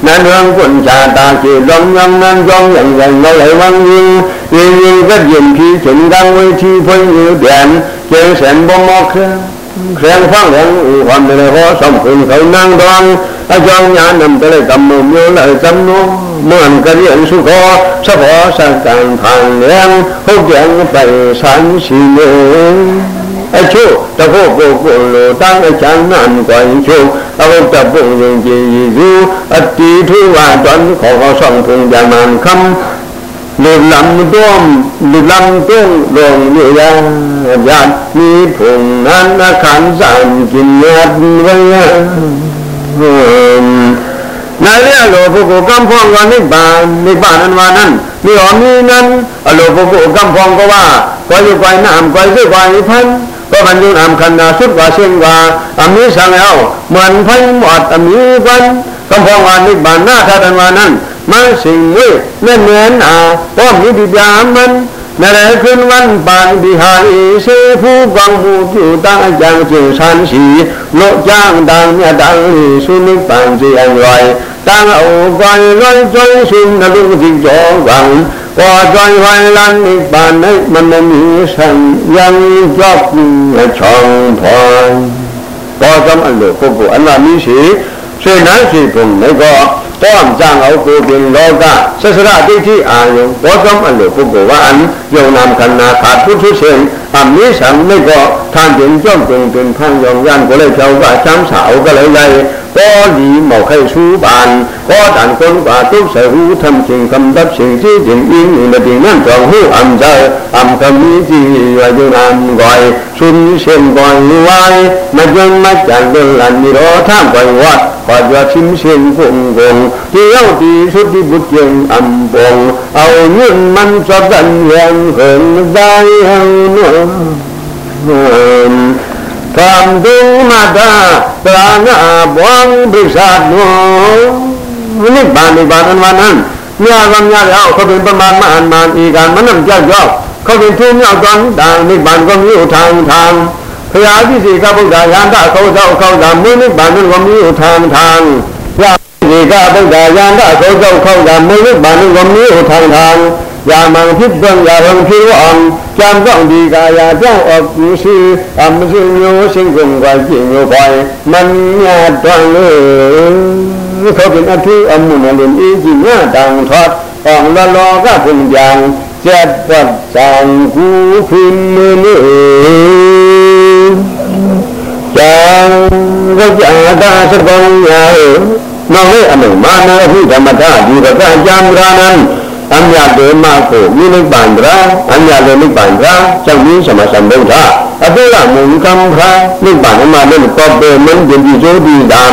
နန္ဒံကွန်ချာတာစီလုံးယံနံကြောင့်ရိုင်ရိုင်လောလေဝံယင်းယင်းကပြင်းဖြီးစင်ကံဝေချီဖွင့်ရပြန် เป็นเสนบ่มอกเสียงฟังเสียงอูความเป็นหัวสมคืนเขานั่งดองอาจารย์ญาณนำไปเลยกำมือมือเลยกำมือเมื่อนกันยังสุขอสะพอสังการทางเลี้ยงหุบยังไปสันสีเนื้อအချို့တဖို့ကိုကိုလိုတန်းအချမ်းနံကွန်ချို့အဘုတ်တပုန်ရင်ကြီးရူအတီထွေးဝါတွန်ခေါ်ဆောင်ထုံကြမန်ခမ် လိုပုဂ္ဂိုလ်ကံဖောင်းကနိဗ္ဗာန်နိဗ္ဗာန်ဝါနံမြေောမီနံအလိုပုဂ္ဂိုလ်ကံဖောင်းကဝါကွယ်ကွယ်နံကွယ်စိကွယ်ဖန်ก็บรรยุนำคันนาสุดว่าเช่นว่าอามีสังเอาเหมือนพันหมดอามีกันก็พองวานิบานหน้าทัดวานั้น มาสิงเย่เน่เนือนอาป้อมยุติยามันนรขึ้นวันปางดิหารเสผู้กังหูจิวตั้งจางจิวสันสีโลจางดังเนี่ยดังสุนิปังเจียงลอยตั้งเอาไว้ร้อยจอยสุนนรุจิจอวังก็จอยไว้ลันนิปานให้มันมีสัญยังจอบช่องพรก็จำอันเดียวกับอันนั้นนี้สิเสนาสิผมไม่ก็ တောအံကြံအောင်ကိုပင်လောကဆက်စရဒိဋ္ဌိအာယုဘောကြောင့်အလိုပုဂ္ဂိုလ်ကအံယုံနာခန္ဓာခါထုထုရှင်အမေးဆံနဲ့ကောထံတင်ကြောင့်တင်တင်ဖန်ယုံရန်ကိုလည်းကြောက်ကချမ်းစာအုပ်ကလေးလိုက် có lý màu khai su bàn có đàn quân và tu sở hữu thâm trình cầm đắp trình chi trình yên nhìn là trình nam trọng hữu ẩm giờ ẩm cầm ý chi và dương nam gọi xuân xem gọi như ai mà dương mắt chẳng đơn lành như đó tham gọi hoạt và do chim sen phụng vùng thì âu thì xuất đi bút trường ẩm vùng âu nhân măn cho dân hẹn hưởng dài hầu nữa ဖန်သူမတာပရာနာဘောင်ပိဿာနုနိဗ္ဗာန်နိဗ္ဗာန်ဝနံမြာကမြာရောက်ခပင်ပမမန်မန်ဤကမနံကြောက်ကြောက်ခပင်ထူးမြောက်သောတန်နိဗ္ဗာန်ကိုမြို့ထံထံဖရာကြည့်စီကဗုဒ္ဓယန္တခေါသောခေါသာမင်းနိဗ္ဗာန်ကိုမြို့ထံထံဖရာကြည့်စီကဗုဒ္ဓယန္တခေါသောခေါသာမင်းနိဗ္ဗာန်ကိုမြို့ထံထံ ယာမံဖြစ်ပွင့်ရာဟံဖြစ်အောင်ကြံတော့ဒီကာယာကြောင့်အကုရှိအမစုမျိုးစင်ကုန်ကကြည့်မျိုးပိုင်မမြတ်တော်လေခေါပြင်အထူးအမှုနဲ့လင်းအေးကြီးညတန်ထောတ်အောင်လလောကဖွင့်ပြန်ကျက်ပတ်ဆံကူခွင်နေကျန်ရကြတာသဘောညာနောက်လေအမေမာနဟုဓမ္မတာဒီကကကြံရနံ အမြတ်တေမကိုမိနိဗ္ဗာန်တရာအမြတ်လေနိဗ္ဗာန်တရာကြောင့်ဒီသမစံဗုဒ္ဓအတုရမုန်ကံခာနိဗ္ဗာန်မှာလည်းကောပေမင်းဒီဇိုဒီဒံ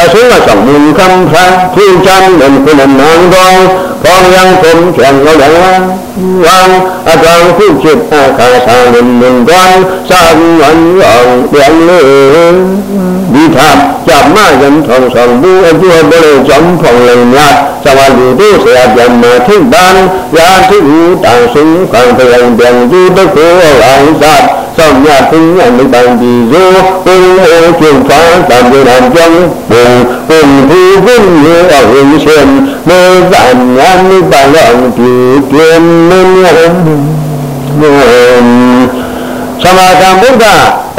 အဆိုးကဆောင်မုန်ကံခာသူချမ်းလည်းခုနနံတော်ဘောင်းယံကုန်ချံလို့လည်းဝံအတံခုချစ်အခါသာလင်းလင်းတော်သာဝံအောင်ပြန်လေဒီထ ကြမယံထုံဆောင်ဘူးအကျိုးဘလို့ကြောင့်ထုံလည်းများသဝလူတို့ဆရာပြန်မထိပ်ပန်ရာထုတန်ဆုံခံပြန်ပြန်သူတကိုယ်အောင်သာစောင့်မြတ်သူမြတ်နိဗ္ဗာန်ဒီဇိုဘုံဟောကျုံဖန်တံပြေနံကြောင်းဘုံဘုံသူဘုံရေအဝိရှင်မေဇာညာနိဗ္ဗာန်အောင်ပြုပြင်းမင်းရော သမာဓမ္ဗုဒ္ဓ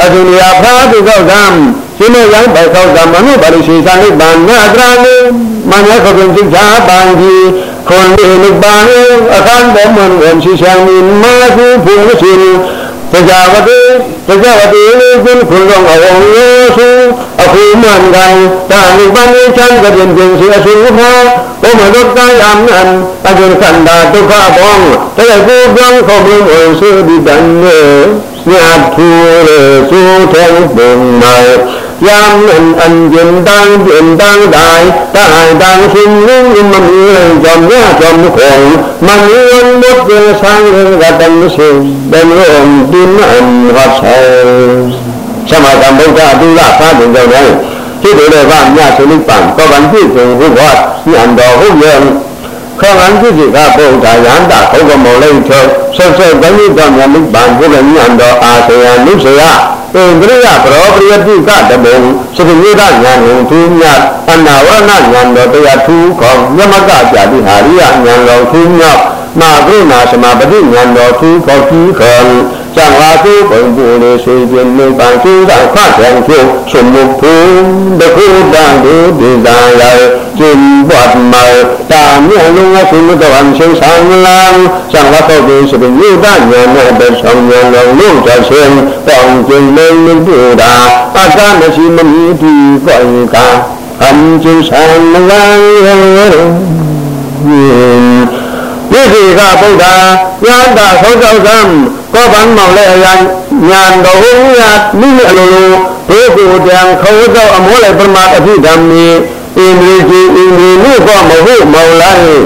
အဒုနိယဖာတုကောကံရှင်မေယံဘသောကမနုပါရိရှိသနိဗ္ဗာန်နာတရာနိမညခပင်သိချာပန်ကြီးခွန်ဒီနိဗ္ဗာန်အခန္ဓမွန်ဝင်ရှိချံမိမာကုဖုရှင်တရားဝတိတရားဝတိလေး kun ခွန်တော်အဝေါ်ရောစုအခုမှန်ကန်တာနိဗ္ဗာန်ချမ်းကြင်ခြင်းစီအစုဖောဘုုမလုတယမံပဇုခန္ဓာဒုက္ခဘောတေကုပြောင်းခေါ်ပြုံးဝင်သုတိတံနေညာထူရေသုထေဘုံမေယံအန်ယင်တံယင်တံဒိုင်တဟိုင်တံရှင်ရင်းမမီရံဇမယဇမခုံမမီယံမုတ်ေသံရတံစေဘံရောတိမံဝတ်ဆေသမဂံဗုဒ္ဓအတုလသာတင်ကြောင့် ร้างเรื่องกระดังสิ่งเป็นเรื่องดินอันวัดเชสมัยการพุทธะตุลาพระถึงเจ้านั้นที่เรียกว่าญาตินิปันก็วันที่ถึงผู้วัดที่อันดอกผู้เยินခေါ်ငန်းကြည့်ကြကပုဒ္ဒါယန္တာဘုဂမောလိတ်ထောဆက်ဆက်တဏိတော်မြတ်နိဗ္ဗာန်ဘုရားဉာဏ်တော်အာသယနုစယဣန္ဒြိယပရောပရိယတိကတဘုံစတိဝိဒဉာဏ်ဟံသူမြတ်အနာဝရဏဉာဏ်တော်တရားထူးခေါ်မြမကကြာတိဟာရိယဉာဏ်တော်ထူးမြောက် နာကရုဏာစမပတိဉာဏ်တော်ထူးခေါ်ကြီးခေါ်ကြံလာသူပုံပူလေးဆွေပြင်းနေပန်ကျူတာခတ်ပြန်ကျုပ်ချုံမဖူးတခုတန်ဒီဒီဇာယကျင်းဘတ်မေတာမြေလုံးဝဆုမတော်ရှင်ဆံလံစံဝတ်တော်ဒီစပိယုဒဉာဏ်နဲ့တဆောင်ဉာဏ်လုံးလုံးတဆင်းပေါင်းကျင်းလေးလူတာအတ္တမရှိမမီဒီကောကအံကျင်းဆံလံ ဒီဒီကဗုဒ္ဓဉာဏ်တာသောကြောင့်ကောပန်မောင်လဲအရာညာတော်ဟုရမိမိအလိုလိုဒုကိုတံခေါ်သောအမောလေပရမတ်အဖြစ်ဓမ္မေအင်းဒီကြီးအင်းဒီနုဘောမဟုတ်မောင်လိုက်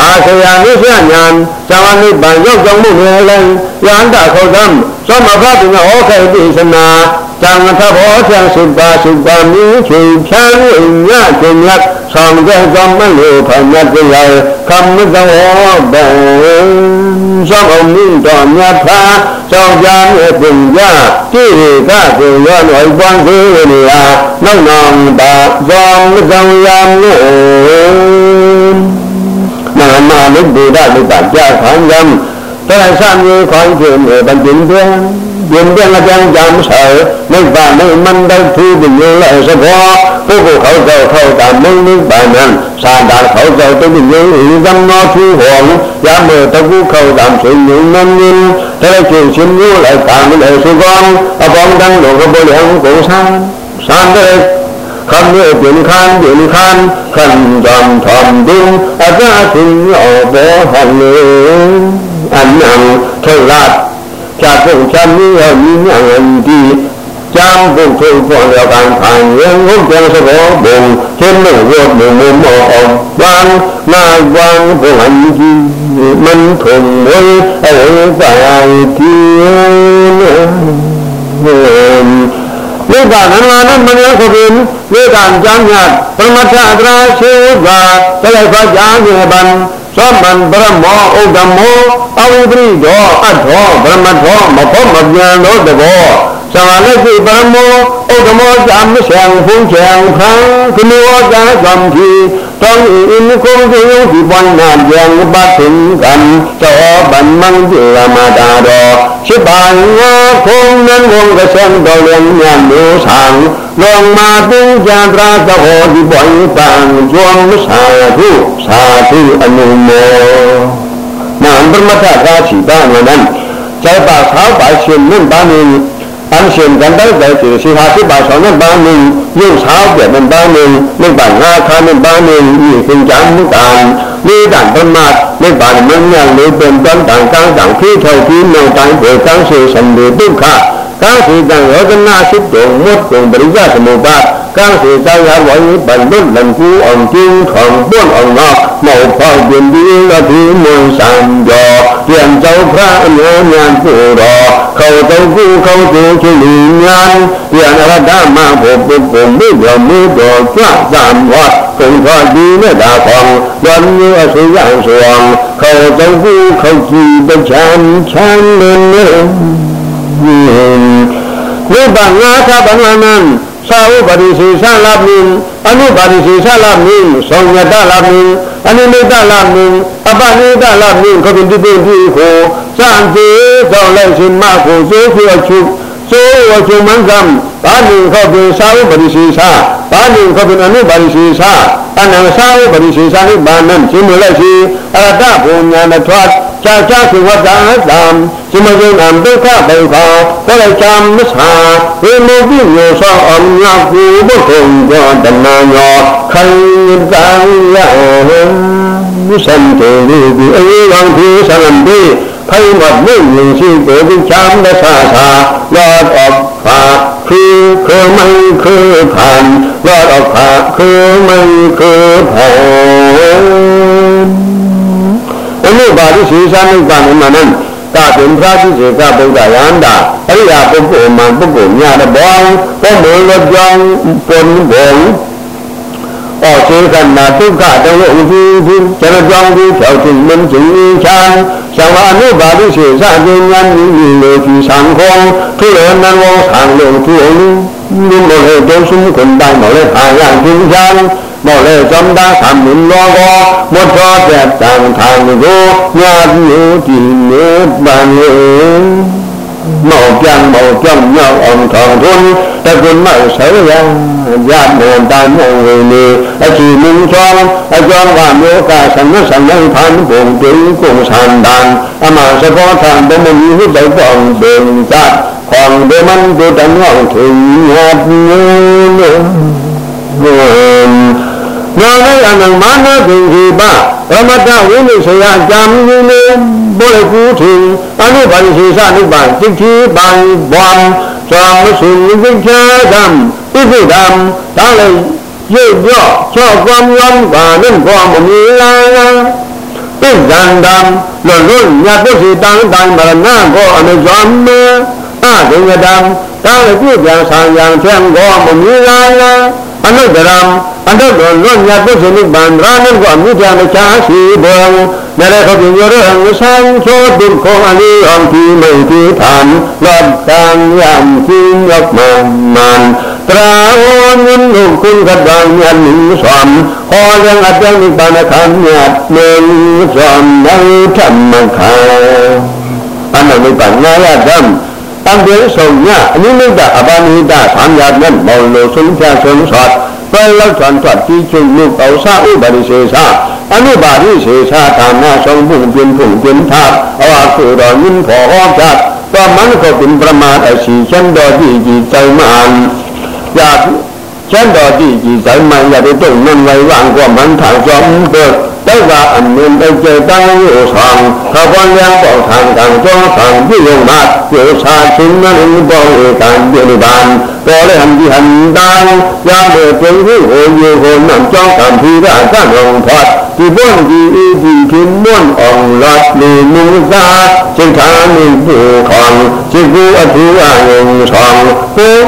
အာဆရာနိစ္စညာဇာဝနိဗ္ဗာန်ရောက်ကြောင်းမှုလည်းလဲယန္တာခေါ်သံသောမဖတ်သူဟောခဲ့ပိစနာ သံဃာဘောချံစုပါစုပါမိချေချမ်းညကျင်မြတ်ဆောင်တဲ့ကမ္မလို့ဖန်မြတ်ကြရကမ္မသောဘံသောအမှုတော်မြတ်ဖာကြောင့်ကြမြေပင်ကြတိရေကကိုရောနှောပွန်သေးနေရာနောက်နောင်ပါဇောမဇံယံလို့နာမလုဗုဒ္ဓလုတကြာခံယံတရဆံမြေခေါင်းကျင်းမြေပင်တွင်ရင်ပြန်အပြန်ကြမ်းဆောနိဗ္ဗာန်မန္တထူးဒီလိုလဲစဘောပုဂ္ဂိုလ်ခေါ်တော့ခေါ်တာမင်းနိဗ္ဗာန်သာတာခေါ် เย็นเบี้ยละจังจำเฉยนึกบ้านนึกมันได้ทูเป็นเยอะเลยเฉพาะผู้ผู้เขาเจ้าเท่าตามมึงนึกบ้านนั้นสาดาเขาเจ้าตัวเป็นเยอะหรือจำนอชูหวงยามเมื่อตะกู้เขาตามสิ่งหนึ่งนั้นยินถ้าได้เกี่ยวชิ้นรู้ไหลตามไหลสุกองอภองดังหลวงกบริหังโกสานสานได้คำนี้เป็นคานเป็นคานขันจำทำดึงอาจารย์ถึงเอาไปหันเลยอันยังเท่ารา อกวางหน้าวางพวกอันดีมันถงไว้อะไรไปที่နိဗ္ဗာန်အမှန်နဲ့မင်းကိုပင်နိဗ္ဗာန်ကြောင့်ညပရမတ္ထအတရာရှိကတလိုက်ပါကြာနေပံ သောမံပရမောဥဒ္ဓမောအဝိပရိဒောအထောဗရမထောမဖို့မပြန်သောတဘောသာလည်းဒီပရမော ဥဒ္ဓမောဇာမဆံဖုန်ချံခံကမောဇာဇံတိတောင်းအင်းကုံကိုဒီပွင့်နာပြန်ပတ်သင်ကံသောဗမ္မံဒီရမတာတော်ชิบานงาคงนั้นวงกระเซ็นดอเลียงยามดูสังลงมาตึงจานตราสะโหดิบ่อยปังจวมสาธุสาธุอนุโมนามปรมตะราชีบ้านนั้นใจป่าเท้าป่าเชียนนั่นบ้านนี้ 安全感到在学习，他是把上面把你用钞票们把你，你把那他们把你，你分享不干，你干不嘛？你把你们让你变成当当当，去头去脑当，别当是什么都看。 บ้านหนึ่งยี่สิบจานนั่นการมีด่านต้นมาနိဗ္ဗာန်မင်းများလေးပင်တန်တန်ကောင်းတောင်ဖြည့်ထုတ်ပြီးနောက်တိုင်းကိုကောင်းစေစံဒီဒုက္ခကာသေတံရောဒနာရှိတုံမတ်ကုံပရိသသမုပ္ပါကောင်းစေသောရဝိပန်လွတ်လံကူအောင်ကျင်းထောင်ပွန့်အောင်တော့မောဖောက်ပြင်ပြီးရတိမွန်စံကြောပြန်ကြောဖရာအမြဲမြတ်ပူတော်ခေါတုကုခေါတုချင်းလူများပြန်ရတ္တမဘုပုပ္ပုမိတော်မူတော်ကြွသံဝတ်ကုန်သောဒီနဲ့သာခေါ်လွန်မျိုးအစွေရန်ဆောင်ခေါတုကုခေါကြည့်တချမ်းချမ်းနေ နိဗ္ဗာန်ငါသဗ္ဗနာနံသာဝပရိစေသလမိအနုပရိစေသလမိသောညတလမိအနိမိတလမိအပနိတလမိခပိတိပိတိကိုစံစေသောလိုက်ရှင်မကိုသိုးပြောချုပ်သိုးဝချုံမန်းကံဘာနိခောပိသာဝပရိစေသဘာနိခောပိအနုပရိစေသအနံသာဝပရိစေသနိဗ္ဗာန်ရှင်မလိုက်ရှိအရတဘုံညာနထွတ် จ้าจ้าสุวัตาดามจิมายุนอันตุข้าเป็นาอก็เลยจำมิสหาเรื่องโมบิโยสอมนักบูบุคคลยอดันนายอขันตังยามิสันเตวีบีเอวังพีสันดีไพหมดวิ่งหนึ่งชีเตวิชาำและชาสายอดออกฝาคือคือมันคือผ่านยอดออกฝาคือมันคือผ่าน လိုပါဠိရှိရှာနုပ္ပမမနံကာသံဖရာတိစေကဗုဒ္ဓယန္တာအရိယာပုဂ္ဂိုလ်မှပုဂ္ဂိုလ်များတဘောင်းပုံမေလကြောင်းပုံဘောင်းအောသေကနာဒုက္ခတဝဥပိပိဇရကြောင့်ဒီကြောင့်မင်းကြီးချာသဝနုပါဒိစေသတိညာနိလေတိသံဃောသူရောနံဝံသံလုံသူအလုံးနိမောဟေတုစုခွန်တိုင်းမလဲအာယံဒီကြောင့် မ်းမောလေဇံတာသံမြင်လောကောမွတ်တော်တဲ့တန်ခံကိုညာပြုတည်နေပန်လေမောပြန်မောကြောင့်မြောက်အောင်ထောင်ထွန်းတကွန်မောဆောရံရမေတန်မောဝေနေအချီမင်းချောင်းအကြောင်းကမျိုးကဆန္ဒဆန္ဒဖန်ပုံတိကုဆန္ဒံအမစကောထံဘမမီဟုတောပောင်းပင်သခွန်ဒေမန်ဒုတန်အောင်ထင်ရ ပ်ညာလေးအနံမာနပင်ဒီပရမတဝိနည်းဆရာကြာမီနေဘောလေကူထင်အနုဘာရှိစနိဗ္ဗာန်စိတ်ကြီးပန်ဘွမ်သောမဆုဝိချာဒံဣတိဒံဒါလည်းရွတ်ပြောချောကွမ်ဝမ်ဘာနဲ့ဘောမမီလာပိဇန္တံလွန်လွန်ညတ်ပုစီတန်တန်မရဏကိုအနုဇောမေအဒိယတံဒါလည်းပြုပြန်ဆံရန်ချံကိုမမီလာ အနုဒရံအန္တလွန်လွန်မြတ်ပုဇနိဗ္ဗာန်ရာနကိုအမြင့်ပြမချာရှိဘုံနရခပိညရဟံသံချောဒုက္ခအနိယံတိမေတိသံလတ်တံယံတိယမမန် ตราโอนุนหุคุณกระดังยันสวมพอยังอาจารย์ปานขันยัดเมืองสวมในธรรมคาอันนั้นไม่ปัญญาดำตั้งเดียวส่งเนี่ยอันนี้ไม่ได้อบานิดาสามยานั้นมองโลสุนทรสนสอดไปแล้วฉันถอดที่จุลูกเอาซาอุบาริเสซาอนุบาริเสซาตาม တံပြေဆုံးညအနိမိတ်အပနိတသံဃာမြတ်မောလိုဆုံးဖြတ်ဆုံးစွာပဲလောက်ထွန်ထွတ်ပြီးချင်းမှုပေါစာဥပရိစေသာအနုပါရိစေသာဓမ္မဆုံးမှုပြင်းဖို့ပြင်းသာအဝါခုတော်ညင်ဖို့ဟောပြတော်မန်ကိုပင်ပရမတ်အစီချံတော်ကြည်ကြည်ဆိုင်မှန်ရာချံတော်ကြည်ကြည်ဆိုင်မှန်ရတဲ့တုံ့နှံဝိုင်ဝံကောမန်ထာကြောင့်တော့ တုတ်ကအမြင်တုတ်ကျတန်းရိုးဆောင်ခပွန်ကြောင့်ပေါ့ထံကံကျောဆောင်ပြုယုံမှကျေစာရှင်မင်းဘောဝေကံပြုလိဗံတော်လည်းဟံဒီဟံတံရာမေကျုံဟုဟိုယေဟောနံကျောင်းကံဖြိရသံတော်ဖတ်ဒီဘုံဒီဤဒီခင်မွန်အောင်လတ်လေမူသာစိတ်ထားနေပြုခံစိတ်ကိုအထူးအယုံဆောင်ဘုံ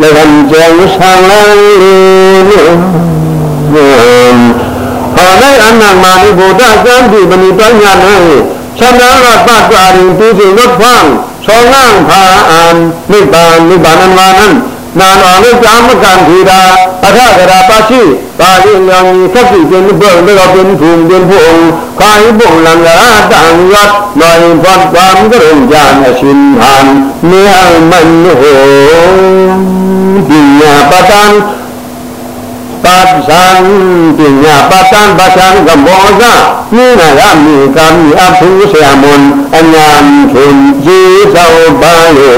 လည်းဟံကျောင်းဆောင်လေလို့ นที่อีที่ทิ้งม้วนอ่องลัดมีมุงซาเชิงขามีผู้ของชิกูอธิวายงสองผู้เลยหันเจ้าสังลืဟောလိုက်အနန္မာနိဘုဒ္ဓစံတိပဏိပညာနံသန္နာရပတ္တာရိတိစိဝတ်ဖံသောငံဖာအံနိဗ္ဗာန်နိဗ္ဗာန်မာနံနာနောနိကာမကံဓီရာအထကရာပါရှိပါဠိညောင်ကြီးသက္ကိเป็นเบื้องแล้วเป็นภูมิเป็นผู้องค์ขายบุญลังกระตังยัดหน่อยพัดความกระงญาณชินหันเนื้อมันโหปิ ပါသံပညာပတံပတံကမောဇာနိနာရမိကာမိအဖုဆရာမွန်အညာခင်ယေသောပါလေ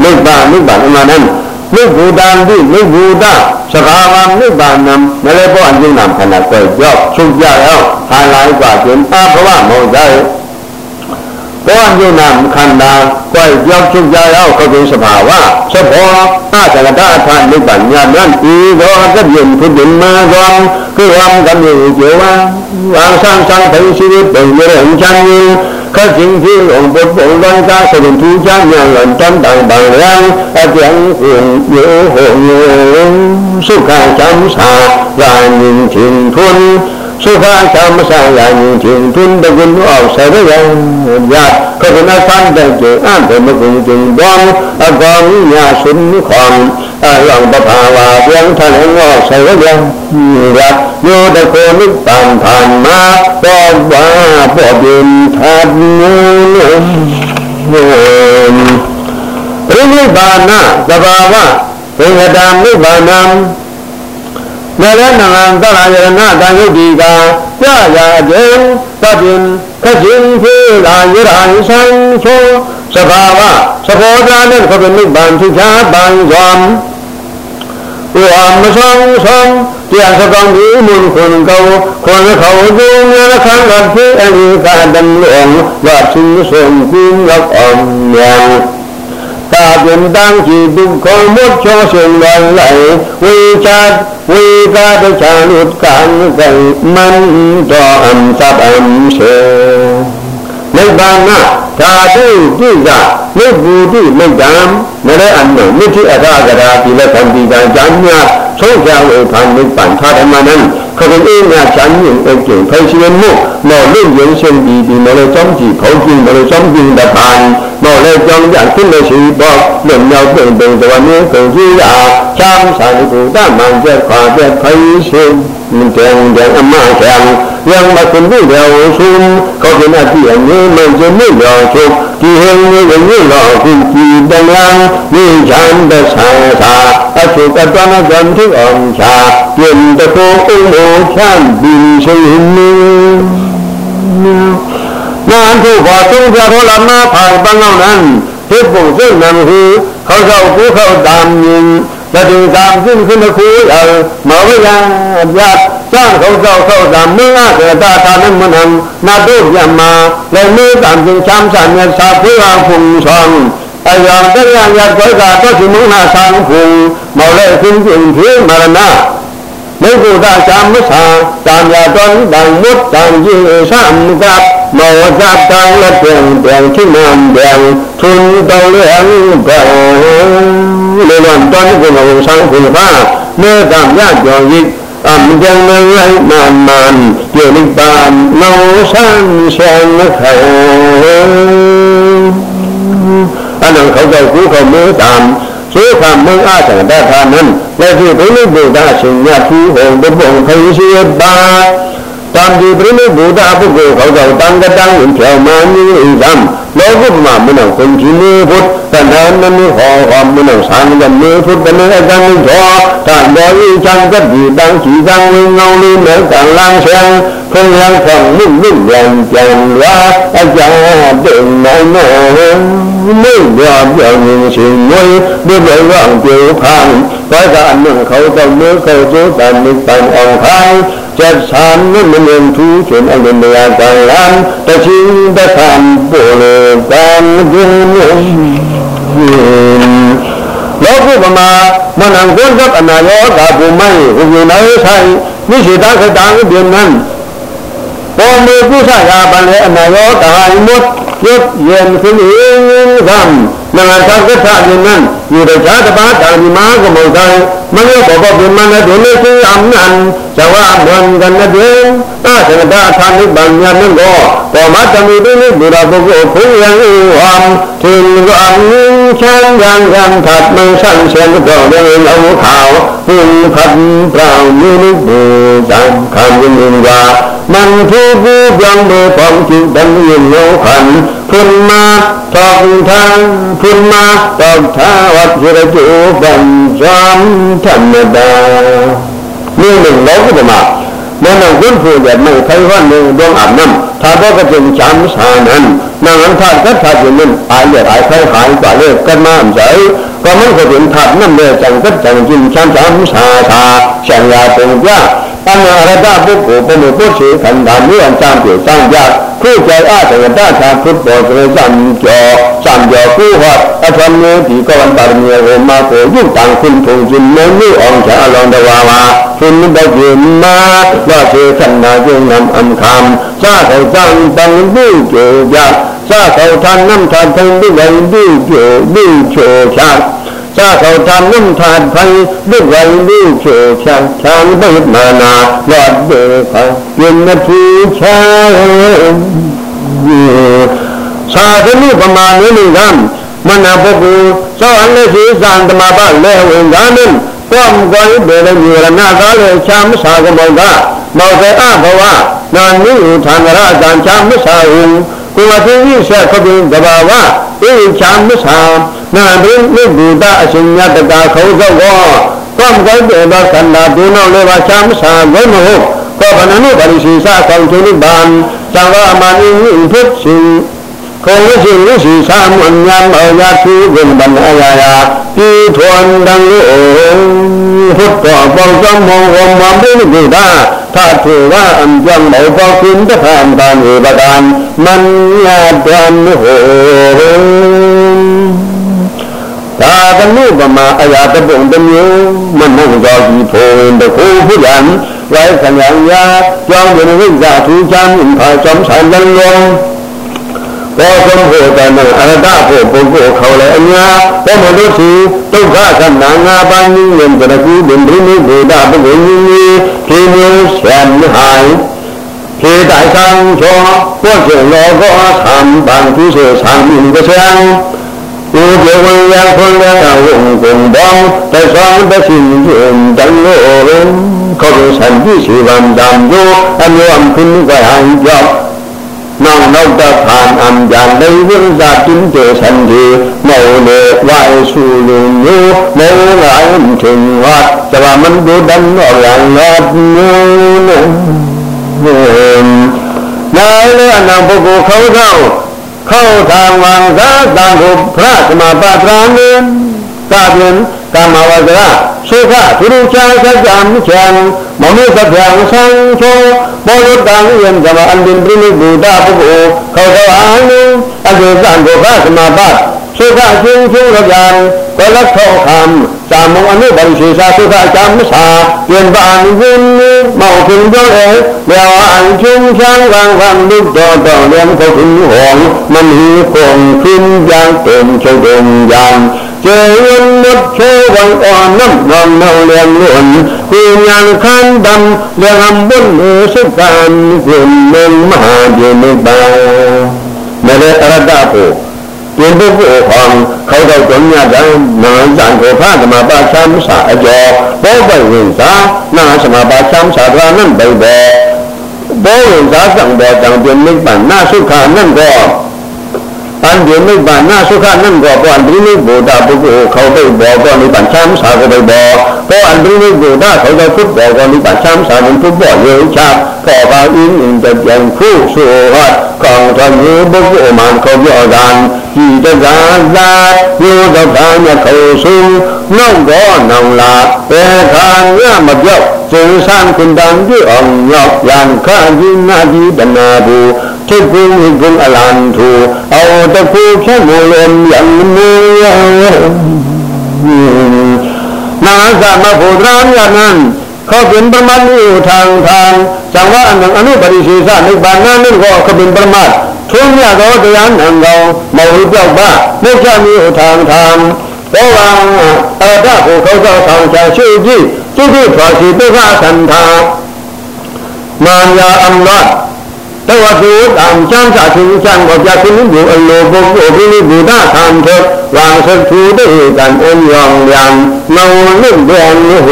မိဘမိဘအမှန်တမ်းမိဘူတံတိမိဘူတစကားဝံမိဘနံမလေးဘောအကျဉ်းနံခန္ဓာကိုရောက်ချုပ်ကြရောဟာလိုက်ပါခြင်းအဘဝမောဇာ ဘောညုံနာခန္ဓာကိုယ်ကြောက်ချုပ်ကြရောက်ခကုစภาวะสพออาจกตาทานนิปัญญานั้นอีโดจะเย็นพุดินมาก่อนคือวามกันอยู่เจวาวางสร้างสร้างถึงชีวิตเป็นเรื่องชันยืข้าสิ่งที่หลวงปู่ปู่รังกาสุนทูจานยังหล่นจำต่างบางแรงอาเจียงหุ่นเยอะหงสุขาจำสาลานินทิ้งทุน สุขาชามสายานิทิงทุนตะกุนออกเสรยังยาขบวนสันเดเจอันเดมกุงจึงบองอกองยาสุนของอาลังปภาวาเพียงทันออกเสรยังยาโยตะโคนิปานผ่านมาบอกว่าบ่บินทัดนุนรินิบานะสภาวะเป็นดามิบานัง နရဏံသရယရဏတန်ယုတ်ဒီကကြာရာကျေသဗ္ဗင်ခခြင်းဖြေလာယရဟံသံချိုစဘာဝသဘောတရားနဲ့ခဗနိဗ္ဗာန်ထိချာပန်စွာဝါမဆောင်ဆောင်တရားစကောင်းဒီမွန်ခွန်ကောခွန်ခေါ်ကျုံရခန္ဓာဖြေအရိကတံလုံးဝါသူဆုံးကုရောက်အောင်မြန် သာပင်တန်းကြည်ဒုက္ခမတ်ချောရှင်လာလိုက်ဝိချတ်ဝိကာတချာလုကံကံမန္တောအံသဗ္ဗံစေနိဗ္ဗာန်ဓာတုတိကနိဗ္ဗူတိမိတ်တံနရအနုမိတိအထာကရာတိလကံတိကံဇာညာဆုံးဖြာဝေဖန်နိဗ္ဗာန်သာဓမ္မနံ 可能一年前年一件开始木，我论人生地地，我来总结考卷，我来总结的办。我来讲讲听了是报，论了等等的话你更知呀，江山古代满街跨街开心，点点阿妈讲，让我准备了书，考卷那点你们就没了 ဒီဟင်းလေးကိုရွတ်တော်ခုကြည်တလံမိချမ်းတဆာသာအထုကတနာဇံတိအောင်ချာပြင်တကိုအုံမိုးချမ်းပြီးရှိနေနာထုဘာသုံးကြတော်လာမဖာပန်းလုံးနံဖြစ်ပုံစိတ်နံဟုခေါ်သောကိုခေါ်တမ်းမြင် တတိကံပြုခုနခုရမောဝယံပြတ်စံခေါသောခေါတံမင်းအကေတာသာနမနံနာတို့ပြမလည်းမေတံပြုချမ်းသာမြတ်သာဖေးအောင်ဖုန်ဆောင်အယံတရားရတ်ကောကတော့ဒီမုနာဆောင်ဖုန်မောလည်းသင်္ကြန်ပြေမရဏမေကုသချာမဆာတံမြတ်တော်တံမုတ်တံကြီးသံကပ်โมจับตังละเพียงเพียงที่มันเพียงทุนตองเลี้ยงเพียงเรื่องตอนนี้คุณองค์สังคุณพระเมื่อตาม လေလောတောနိကုဏဝံသံကုဏဘာမေတ္တမြတ်ကြောင့်ဤအမကြံမလိုက်မမန်ပြေနိဗ္ဗာန်နောသံသံခေအနံခောကြောင့်ကိုယ်ကမေတ္တံသေခမင်းအားသံတထာနံလက်ရှိဘုလိဗုဒ္ဓရှင်မြတ်သူဟောတပုံခေရှိပါ တံဒီပြိမိဘုရားပုဂ္ဂိုလ်ခေါ်တော့တံကတံဖြောမနိဣဒံလောကုမမနကုံကြီးနေဘုသန္တနမိဟောဟောမနသံဃမေဖုတမေအကံသောတံတော်ဤချံကတိတံជីကံဝိငောင်းလေးမဲ့ကံလန်းဆံဖုံရန်ခေါမြင့်မြင့်ရန်ကြံလာအကြောင်းတိမ်နို င်နောမိဘပြောင်းရင်ရှင်ဝေဘုရားရောင်ပြေဖန်ဘာသာအနှံခေါ်တော့မေခေါ်ကျိုးတန်နိဗ္ဗာန်အောင်ခိုင်းจัดสารนุ่มเนียนทูชนอันเป็นยาการลานตะชิงตะทำปุเรกันยุนလောကုပမာမနံကိုဇပ်အနာယောဂဘုမိုင်းဟူယူနေဆိုင်မိရှိတာခတံပြင်းနံပေါ်မေကုသရာပန်လေအနာယောဂဟိမုတ် ယက်ယံသိင်း မင်္ဂသာကထနိမံယေရဇာတပါတာနိမာကမောဇံမယောဘောဘိမန္နဒုနေစီအမ္နံဇဝဘံကနဒေသာသနတာသာနိဗ္ဗာန်ယမံကိုဘောမတမိတိနိဘုရပုဂ္ဂိုလ်ဖုယံဟံထေရအမင်းချံယံကံသတ်မံဆံဆေတောဒေလောခောဟိခတ်ပြောင်းနိဘေသံခံဉ္ဇာမန္ထုပူပြံဘေပေါင်းကျင့်တံယေလောခံพุนมาทองทางพุนมาตอกท้าวัดจิรจูบันจอมธรรมดานี่หนึ่งแล้วก็มาเมื่อนั่งคุ้นผู้แบบไม่ใครว่าหนึ่งดวงอาบน้ำถ้าก็จะจำสานั้นนางอันทาก็ทาจะนั่นอายอยากอายใครหายกว่าเลิกกันมาใจก็มันก็เป็นทัดนั่นเลยจังก็จังจินช้ำช้ำสาสาเสียงยาเป็นยา အနာရတပုဂ္ဂိုလ်ဘုံပုရှိခန္ဓာမြေအံစံပြေစံကြခုကျေအတရတသာဖုတ်ပေါ်ကြစံကျော်စံကျော်ကုဟတ်အထမေဒီကောဝံပါရမီဝမကိုယုတံခွင်ထုံခြင်းမနုအောင်ချအလောင်းတဝါပါဖိနဘဂိမာဝစေသနာကျုံနံအံခံသာခေတံတံလူကျေကြသာခေထံနံထာထံလူဝံလူကျေလူချိုချ จ้าเขาทำนุ่มทานพันด้วยไว้ลูกเฉยชังช้างไม่มานาหลอดเดือดเป็นนาทีช้างชาที่นี่ประมาณนี้หนึ่งคำมันนาพกูเจ้าอันเลสีสานตมาบ้านแล้วเองกานั้นก้อมก้อยเบลอยู่ระนาตาเลยชามสากมองกาเมาใจอ้าเพราะว่านานนี้ทานระอาจารย์ชามสาเองกูอาทิตย์นี้เสกเขาเป็นกบ่าวว่าเองชามสาနာဘိနိဂူတအရှင်မြတ်တကာခုံးသောကောကောမကောတေသောခန္ဓာဒုနောလေးပါရှာမစာဂုဏဟုကောဗနနုပါရိစီစာကောင်သူနိဗ္ဗာန်သံဃာမနိဟိဖြစ်ရှင်ခန္ဓာရှင်ရှိသာမဉ္ဇမောယသုဝိဗန္နယာယတိထွန်တံလုဟုတ်တော်ပေါင်းသောမောဟမဘိနိဒာသာထေဝအံကြံမောပေါကိန္တခံတံဧဝကံမဉ္ဇဒံဟော သာသနုပမာအရာတပုံတစ်မျိုးမနှုတ်တော်ဒီဖို့တခုဖြစ်ရန်ဝိုင်းခဏညာကြောင်းဝိဝိဇာထူးချမ်းဖာကြောင့်ဆန္ဒလုံးဘောဆုံးဖို့တန်အရတဖို့ပုဂ္ဂိုလ်ခေါ်လေအညာဘောမလို့စီဒုက္ခသနာငါပါညင်းရင်တရကူဒိန္ဒိနိဘုဒ္ဓပုဂ္ဂိုလ်ကြီးခေမျိုးဆံဟိုင်ခေတိုင်ဆောင်ချောဘောကျလောကောသံပန်သူစေသံမိကဆံဥ ညာခွန်ကဝုံကုန်တော်တသောတသိဉ္ဇံတံလောခောသံတိစီဝံတံယောအမျိုးအံခုနိကဟံကြောင့်နောင်နောက်တဖန်အံကြလေဝိဇာတင်တေသံဒီမောလေဝါစုလုယောမောလာယံထေဝါသဗ္ဗမန္တုတံနောလံလောနောနောနာလေအနံပုဂ္ဂိုလ်ခေါင်းဆောင် ခောဓမ္မံသာသံဃုဖရသမပါတရာနိသာပြံကာမဝဇရာရှိခသူရုချာသကြံချံမမေသဗျံသံချောဘောရတံယံဇမအန္တံပြိနိဘူတာပုဂ္ဂောခောဓမ္မံအဒေသံဘုရားသမပါရှိခချင်းချင်းကြံ ก็ลับทองคำสามองอนุบริสีสาสุขาจำสาเย็นบานวินเมาถึงโยเอยแล้วอันชุ่มช้างวางวันลูกดอดอเลี้ยงเขาถึงห่องมันหีคงขึ้นยางเต็มชดงยางเจริญมดโชวังอ่อนน้ำนองเนเลี้ยงล้วนคืนยางขันดำเลี้ยงบุญเอสุการเกินเมืองมหาเยนบาเมเรอระดาโู ပြင်ပုဂ္ဂိုလ်ဟောခေါတော့ကြောင့်ညတံနာဇံကိုဖာသမပါချမ်းစာအကျော်ဘောပဝင်စာနာသမပါချမ်းစာဒရာနံဘိဘေဘောဝင်စာကံဘောတံပြင်နိဗ္ဗာန်နာစုခနံကော ปันเดียวไม่บานหน้าสุขานั่นก็ปอนรินิโบดาปุโกเขาได้บอกก็นิปัญชามสาก็ได้บอกพออันรินิโบดาเขาได้พุทธบอกก็นิปัญชามสาเป็นพุทธบอกเยอะชาพอบาอินอินจะยังคู่สู่หัดกองทันยืบุโกมันเขาย่อดันจีจะกาลายูตะพานเขาสูงน้องก็นองลาแต่ทางเมื่อมาเยอะจึงสร้างคุณดังด้วยอ่องยอกยานข้ายินนาดีบรรณาบูทุกข์วิกุลอลันทู ကိုတခုဖြတ်ကိုလည်းမြောင်နေမဟာသမဘုဒ္ဓရာမြတ်နံခောပင်ပမနိယထံထံဇံဝအနံအနုပရိရှိသနိဗ္ဗာန်နိခောခောပင်ပမတ်ထုံးမြသောတရားနံကောင်မဝိပြောက်ပါမေချမိယထံထံဘောဝံအတတ်ကိုခောသောဆောင်ချာရှိကြည့်သူတို့ထွားရှိဒုက္ခသံသာမာယာအမ္မာ ธิตช่างก็จะคุณอยู่อันโลภโภคินิบุตรทานเถิดวางสักทูได้กันอนยองยังเนาเลื่อนแดงโห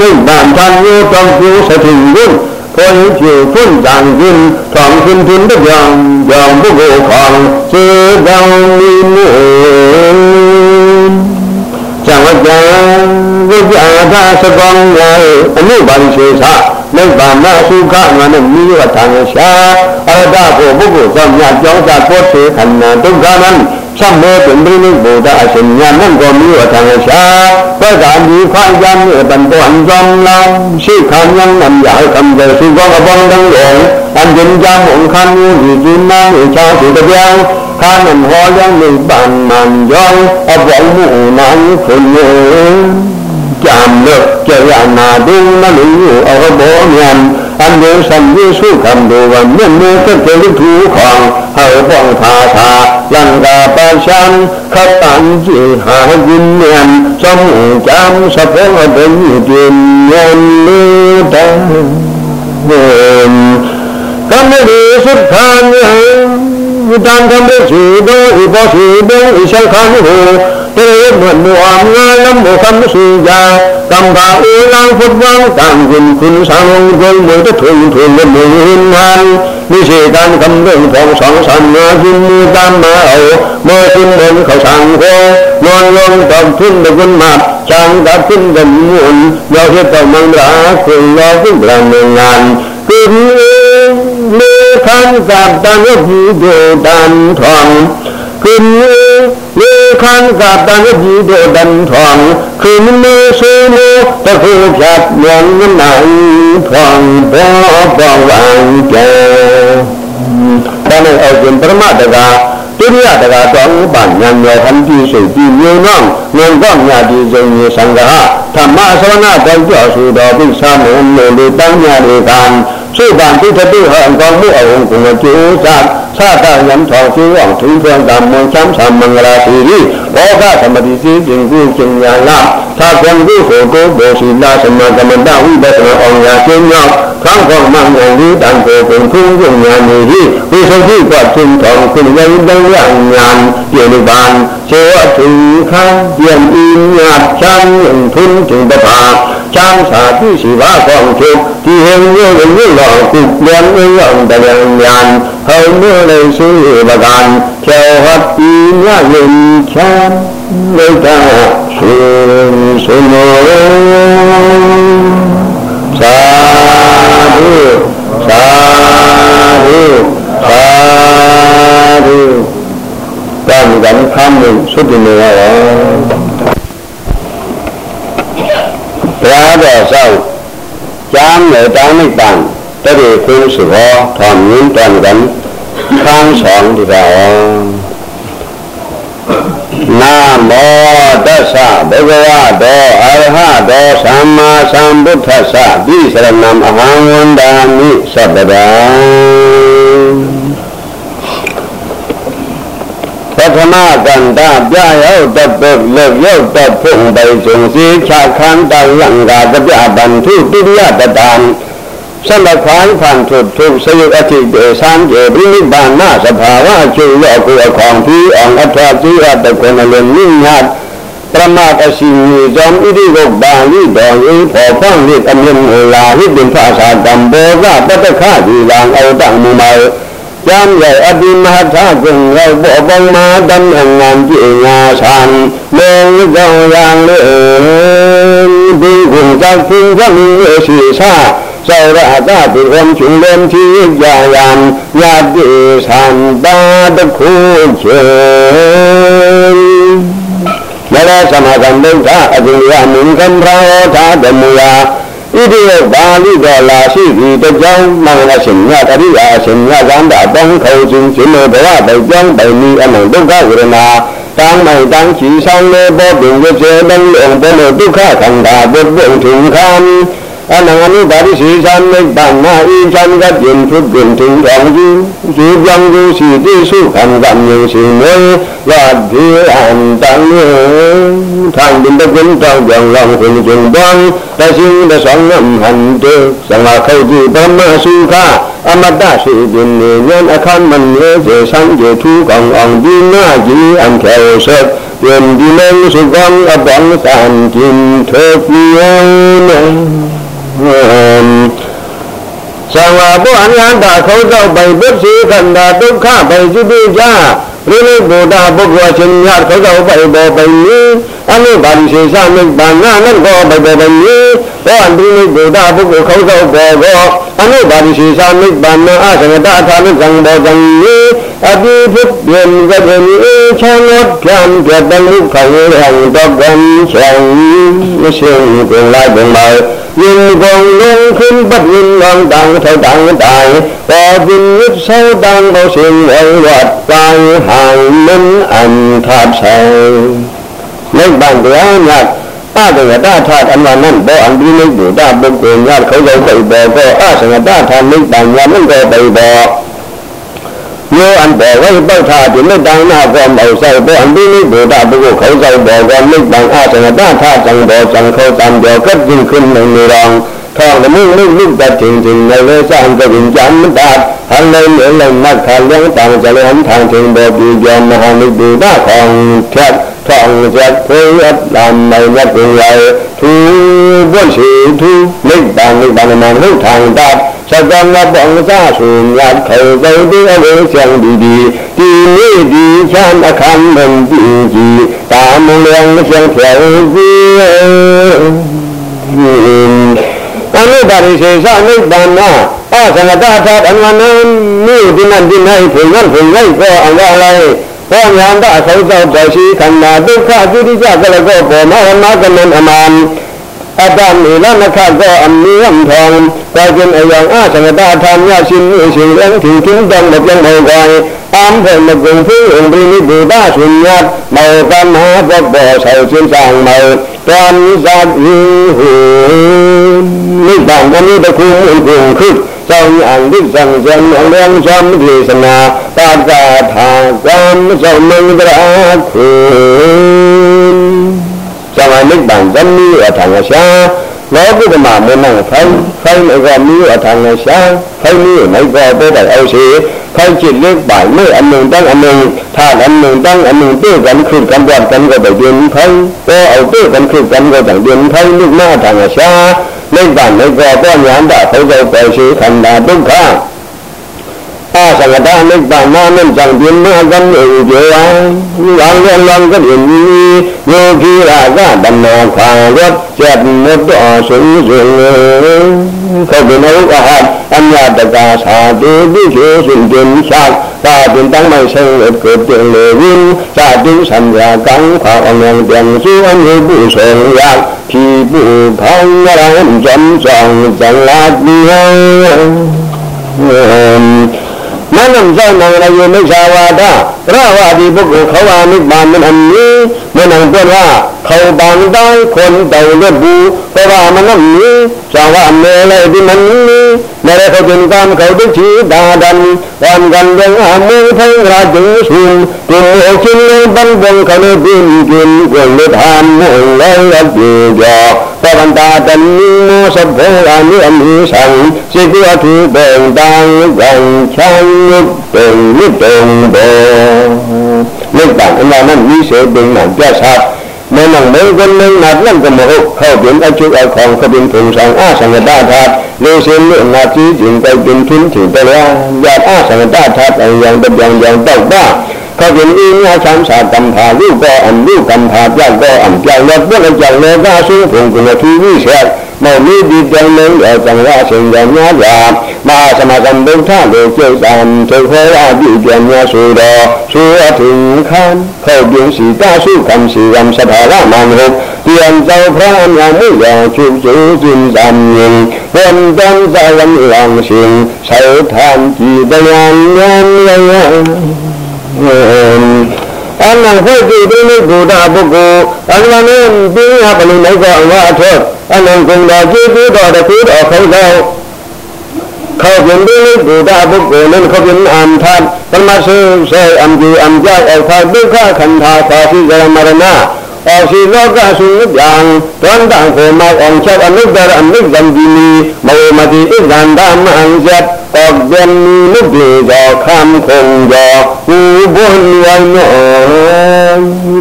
နိဗ္ဗာန်တန်ရောတောင်းကျိုးစတင်ရင်ခေါ်ရင်ကျိုးဖွင့်တန်ခြင်းထောင်ခြင်းတွင်တပြောင်ကြောင့်ပုဂ္ဂိုလ်ခေါ်စေတောင်းမိမှုဇဝတံဝိဇာသာသကောင်းရဲ့အမှုပါဠိစေသ နိဗ္ဗာန်သုခငါနဲ့မိရထံရှာအရဒကိုပုဂ္ဂိုလ်သောမြတ်ကြောင့်သာကိုယ်သေးခန္ဓာဒုက္ခနံသမ္မေပင်ပြိနိဗ္ဗာန်အရှင်ညာနံကိုမိရထံရှာပက္ခာဒီခွန်ကြမ်းမြေတန်တော်အံကြောင့်လောင်းရှိခံယံနံရဟံဒေသုကောအပေါင်းတန်းရောအံကျင်ကြမုန်ခံယူဒီကျင်းနာဧချာသုတပြောင်းခါနံဟောယံနိဗ္ဗာန်မံကြောင့်အပေါင်းမှုနာခွ จามเลิกเจียนาดุงมะลิอยู่เอากระโบเมียนอันเดสันยิสุคำดูวันเมื่อเมื่อเจริญถูของเฮาป้องทาทาลังกาปาชันขตันจีหายินเมียนสมุจามสะพงเป็นจินเงินลือดังเดิมก็ไม่ดีสุดทางเอง tam tham biết sự đô thì có sự đô thì sai khán hồ. Thế nguyện mùa ám nga nam mùa khăn sự gia. Tam bà ư lang phật vang tàng quân quân sa long quân mới tất thường thường lên mùa hiên han ni sĩ tam cầm đường phòng sẵn sàng nga dinh như tam ma hậu. Mơ xin đến khẩu sàng khô non lông tầm thiên được quân mạc. Sang đã tin gần muộn. Do thiết tàu mang đã khuyên do cũng làm mười ngàn. Cứ งสองสันมายินมือตามมาเอาเมื่อขึ้นบนเขาสั่งโคนอนลงตอบขึ้นไปขึ้นมาช่างกับขึ้นกันมุนยาวเทียบต่อมังราคุณรอขึ้นกลางเมืองงานขึ้นเมื่อขันกับตังก็ผีโดดันทองขึ้นလေခံကတန်ကြီးတို့တန်ထွန်ခင်းမေဆွေမေတခုဖြတ်မြန်နိုင်ထွန်ဘောဘောဝံကျဲဒါနဲ့အောက်ကျင်ပရမတကားတိရိယတကာတော်ဥပညာမြေဟံတိစိတ်ဒီမျိုးနောင်းငုံကောညာဒီဇုံရေသံဃာဓမ္မသဝနာတောက်ကျော်စုတော်ပိဿာမေလေလေတန်းညာလေကံ 是晚期的对汉高木尔文古的九三，恰到杨朝希望推翻咱们三三门拉西利，我看什么的西景故景呀啦，他光顾火锅不是那什么什么大会的什么王呀先要，康康慢慢的当国公公用呀你的，为什么管军统军人能让人有的办，这我只看见一呀三人吞进的怕。 ချမ်းသာပြုစီပါဆောင်ဖြင့်ဒီဟင်ရိုးရိုးလောကုပြန်မြောင်းတရံဉာဏ်ဟောနိုလေရှိပကံခေဟတ်ပိညယိချမ်းလေတာရှင်ရှင်မောသာဓုသာဓုသာဓုတာမူကံဖမ်းလို့ဆွတ်တင်နေရတယ် ဘုရားတော်ဆောင်ကျမ်းနဲ့တောင်းလိုက်ပန်တရေကိုယ်ဆိုတော့ထောင်ရင်းတန်ကန်ခန်းဆောင်ဒီတော်နာမောတသဗုဒ္ဓဝါဒောအရဟဒောသမ္မာသမ္ဗုဒ္ဓသပိစရဏံအဟံဝန္ဒာမိသဗ္ဗဒံ ပထမကန္တပြရောက်တပုတ်လရောက်တဖုံပိုင်စုံစီခြားခန်းတလံကတပြဘန္ထုတိယပဒံသမခံဖန်ထုထုစယုအတိဒေသံကျေဘိနိဗ္ဗာန်စဘာဝကျွလောကုအခေါင်ပြီးအောင်အထာတိရတကုဏလုံးနိညာပရမတ်အစီမြေကြောင့်ဣတိဝဘာလိတော်ယေပေါ်ဖောင်း၏အမြင်မူလာဟိပင်ဖာသာတံဘောကပတ္တခဒီလံအောတ္တမူမော ကျမ်းရအတိမဟာထကုံရောက်ဘောပေါင်းမှာတမ္မငံပြေညာသံမေကြောင့်ရန်လေဒီကုံကြောင့်သင်္ခမင်းရဲ့ရှိသာသောရအတပိဝံရှင်လံတိယာယံယတိသံတာတခုချေရရသမဂံဒုက္ခအတိယမင်္ဂံရာသာဓမ္မယာ ဣတိယဘာလိကလာရှိသည်တကြောင်းမင်္ဂရှင်ညတရိယာရှင်ညကံတာတံခေါခြင်းရှင်မေဘဝတကြောင်းတိုင်မီအနုဒုက္ခဝရဏတံမိုင်တံချီဆောင်လေဘောပင်ကျေတံအံဘောဒုက္ခခန္ဓာဘုဒ္ဓံထင်ခံ အနန္တပါရိရှိသံနိဗ္ဗာန်ဤချမ်းကပြင်ထုပြင်ထုံတော်ကြီးဇေပြောင်းကိုရှိတိစုခံကံမျိုးရှင်မေဝတ်ဒီအံတန်ထိုင်တင်တဲ့ကွန်းတောင်းကြောင်လောင်ခွင်ကျုံပေါင်းတရှိတဆောင်ငမ်ဟန်တေသံဃာခေတိဗမ္မာစုခအမတရှိပင်နေဉာဏ်အခမ်းမနေစေဆန်းကျေထူးကောင်အောင်ဒီနာကြီးအံထေဆက် quyền đi lên sự con ở bọn sàn chìm thơ phiên Sama bu anyanta khâu bảy bút sĩ thần đà tức khá bảy chữ đi cha Lý lý bồ đà bốc hòa chân nhạt khâu dâu bảy bò bảy ní Anh ấy bản sĩ sa mình bản ngã nâng gò bảy bò bảy ní Có anh lý lý bồ đà bốc hòa khâu dâu bò gò Anh ấy bản sĩ sa mình bản ngã á sang đà thà mình rằng bò rằng ní A đi phút biển gật hình ý cha ngót kyan kiệt đăng lúc khẩu hàng đọc gắn chẳng Sinh cùng lại bồng mời ยินกงลงขึ้นบัดยินลองดังเท่าดังตายพอยินยึดเศร้าดังเอาเสียงไว้วัดตายห่างนั้นอันทัดใส่ในบางเดียวนักอาสังกตาธาตุอันว่านั้นบ่อันดีในบุตรบุญกุญญาเขาเลยไปบอกก็อาสังกตาธาตุในบางวันนั้นก็ไปบอกโยอันบอกไว้เป้าท่าที่ไม่ดังหน้าความเอาใส่บ่อันนี้นี่บูดาบุกเขาใส่บอกว่าไม่ดังอาสังด้าท่าจังบ ယောအံဘောဝိပုထာတိမေတ္တနာကောမောစောဘောအံပိနိဗုဒ္ဓပုဂ္ဂိုလ်ခေါင်းဆောင်ဘောကောမိတ္တံအသနတထသံဘောသံခောသံဘောကတိခုနေနေရောထောင်းမှုမှုမှုတတ်တင်တင်နေလေစံကပင်ကြံမတတ်ဟန်လုံးလုံးနတ်ခလျံတံဇလံထံတင်ဘောပြေကြောမဟာနိဗ္ဗာန်ခေါင်းဖြတ် ထောင်ကြသွေးအပ်တမ်းနိုင်ရပင်ရယ်သူဘွတ်ရှိသူမိဘမိဘနာမလို့ထောင်တတ်စကံကပန်စားရှင်ရခေသိတိအဝေဆံဒီဒီဒီနေ့ဒီချမ်းအခမ်းမန်ဒီကြီးတာမလျံရှံဖြောင်းစီအနုပါရိစေသနိဗ္ဗာန်နာအသံတထာဓမ္မနံမြို့ဒီနံဒီနိုင်ဖွင့်ရဖွင့်လိုက်ပေါ်အောင်လာလိုက် ဘောညာတအဆုံးသောတရှိခန္ဓာဒုက္ခသုတိကကလကောဘောမရမကလင်အမံအတ္တမေလနခကောအမိယံထောင်သာကျင်အယံအသံတထာမြရှင်မြေရှင်လံထီတင်းတံမပြောင်းမောကောအံဖေမကုံဖေဥံပိနိဒေဝရှင်ယမောကမဟာဘောဘောဆောချင်းဆောင်မောတောနိဇာဝိဟုနိဗ္ဗာန်ကိုတခုဥပ္ပုခုသောယံဒိသံဇံအလံသံဒေသနာပါကထာက ส่เชียนสร้างเมาตอนนี้สัตว์หิหูนี่บางวันนี้ตะคุ่มคุ่มขึ้นเจ้าอย่างดิสังเสนเรื่องชมเทศนาปาจาทางความสมังตราคุณสมัยนึกบางจำนี้อถังชาလောကုတ္တမမနံဖိုင်ဖိုင်အကမီအထံငရှာဖိုင်မီမိုက်ကောတဲ့အောက်စီဖိုင်จิตเล็กบ่ายเมื่ออันหนึ่งตั้งอันหนึ่งถ้าอันหนึ่งตั้งอันหนึ่งเตื้อกันขึ้นกันวัดกันก็ไปเดือนไฟก็เอาเตื้อกันขึ้นกันก็ต่างเดือนไฟลู กหน้าทางชาเล็กบ้านเล็กก็ป้อนยานด่าเขาจะไปซื้อขันดาทุกข้าอาสังฆทานนิพพานานั้นจังเพียนมากันเอเจียงหลังเรียนหลังก็เห็นนี้โยคีราชาดันนาขารถเจ็ดมดต่อสูงสูงเขาเป็นเอาอาหารอัญญาตกาสาธุดิเชสุนเจนชาตาเป็นตั้งไม่เชิงเกิดเจงเลวินชาติสัญญากังขวาองค์เตียงสุอันยบุษงยากที่บุพังรันจำจองจังลาดี မနံဇောနံရယေမိစ္ဆာဝါဒရဝတိပုဂ္ဂိုလ်ခဝါနိဗ္ဗာန်မနံနီမနံပြရခေါပန်တိုင်းခွန်တောင်လက်ဘူးဘဝမနံနီဇာဝမေလေဒီမနီ นรเขาเป็นกามเขาดุชีดาดันวันกันยังอามือทั้งราจึงสูงตัวโอชินเลยบันบงเขาเลยบินกินกวนเลยทานมงเลยละดีจอพวันตาตันโมสัพเพอานิอมิสังสิกวัตุเบ่งดังยังช่างยุบเป็นนิตงโบนึกต่างอันนั้นมีเสดึงหนังแก่ชัด nên lòng mấy quân nâng nạt lắm cầm một hộp khẩu biến ai chụp ai phòng khẩu biến thùng sang a sang người ta thạt lưu xin lượng nạt chí chuyện tay biến thun chỉ tay ra giạt a sang người ta thạt anh yang đập yang yang tàu ba khẩu biến y nha chám sa cầm thà lưu co ẩm lưu cầm thà giang co ẩm giang lợt bước lên giang lợt ra xuống phùng cùng là thu vi sẹt màu mi đi giang lên ở chẳng ra sinh giang nhá già mà sa mà cầm bên tha để chơi sàn chơi khơi a bị giang nhá su đò su thùng khan khẩu biến sĩ ta su cầm sĩ cầm sa thà ra mang hộp tiền châu phan yang mới già chụp chữ chim giảm nhìn bên trong gia lâm lòng xin sâu than chỉ đây an nhân nhân anh năng phải chỉ đi đi cụ đà bố cụ anh là nên đi học lên mấy gọiว่าเถ อะanh năng cùng đà chỉ cứ đò đà cứ đò không đâu เขาเป็นดีดูดาบุกเล่นเขาเป็นอันทันมันมาซื้อเสยอันดีอันยากเอาทายดุข้าขันธาสาธิจารมรณะ ออกสีโลกาสุนอย่างตอนต่างโคมาองชอบอนุดารอนุดันดีมีมามาดีอิจันดามังจัดออกเด่นมีนุดีจอคำคงจอหูบนวันนอ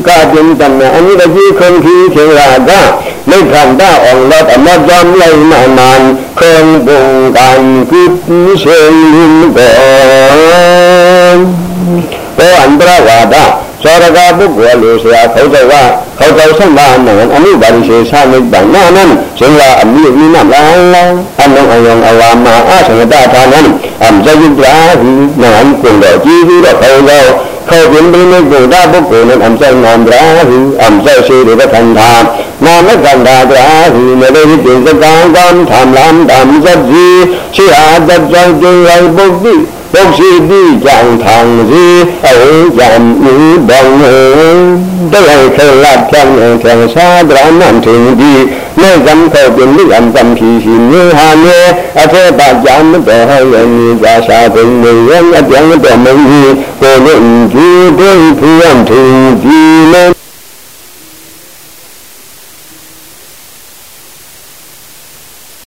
กาเป็นตันอันนี้ก็คือคนที่เชื่อได้ไม่ขันได้ออกแล้วแต่มาจำเลยมานานเครื่องปรุงการคิดเชื่อลินก่อนก็อันตรวาดา သောရကပုဂ္ဂိုလ်လို့ဆိုတာခေါတဝခေါတဝသမအနံအမိပါရိရှိသမိပံနာနံဇင်လာအမိမိနလံလံအနုအယံအဝါမအသံတထာနံအမဇယုတ္တာဟိနံကုံတော်ကြည်ပြီးတော့ခေါတော်ခောပြင်ပြီးနေကုဒပုဂ္ဂိုလ်နဲ့အမဇနံဒရာဟိအမဇရှိရတခန္ဓာနာမကန္တာဒရာဟိနေတိတေသကံကံဓမ္မလံဓမ္မဇ္ဇိရှိအာတ္တံကျေယပုဂ္ဂိ ပုစီပိကြံထောင်စီအေယံမီဘုံတေခလတ်ချံထံသာဒရမန်တင်ဒီမေဇံခောပင်လိအံတံဖြီရှင်နေဟာနေအထေပကြံတေဟယံဤသာသာဘုံနေယံအပြံတေမံဒီကိုလို့ဒီတို့ဖူယံတင်ဒီမေ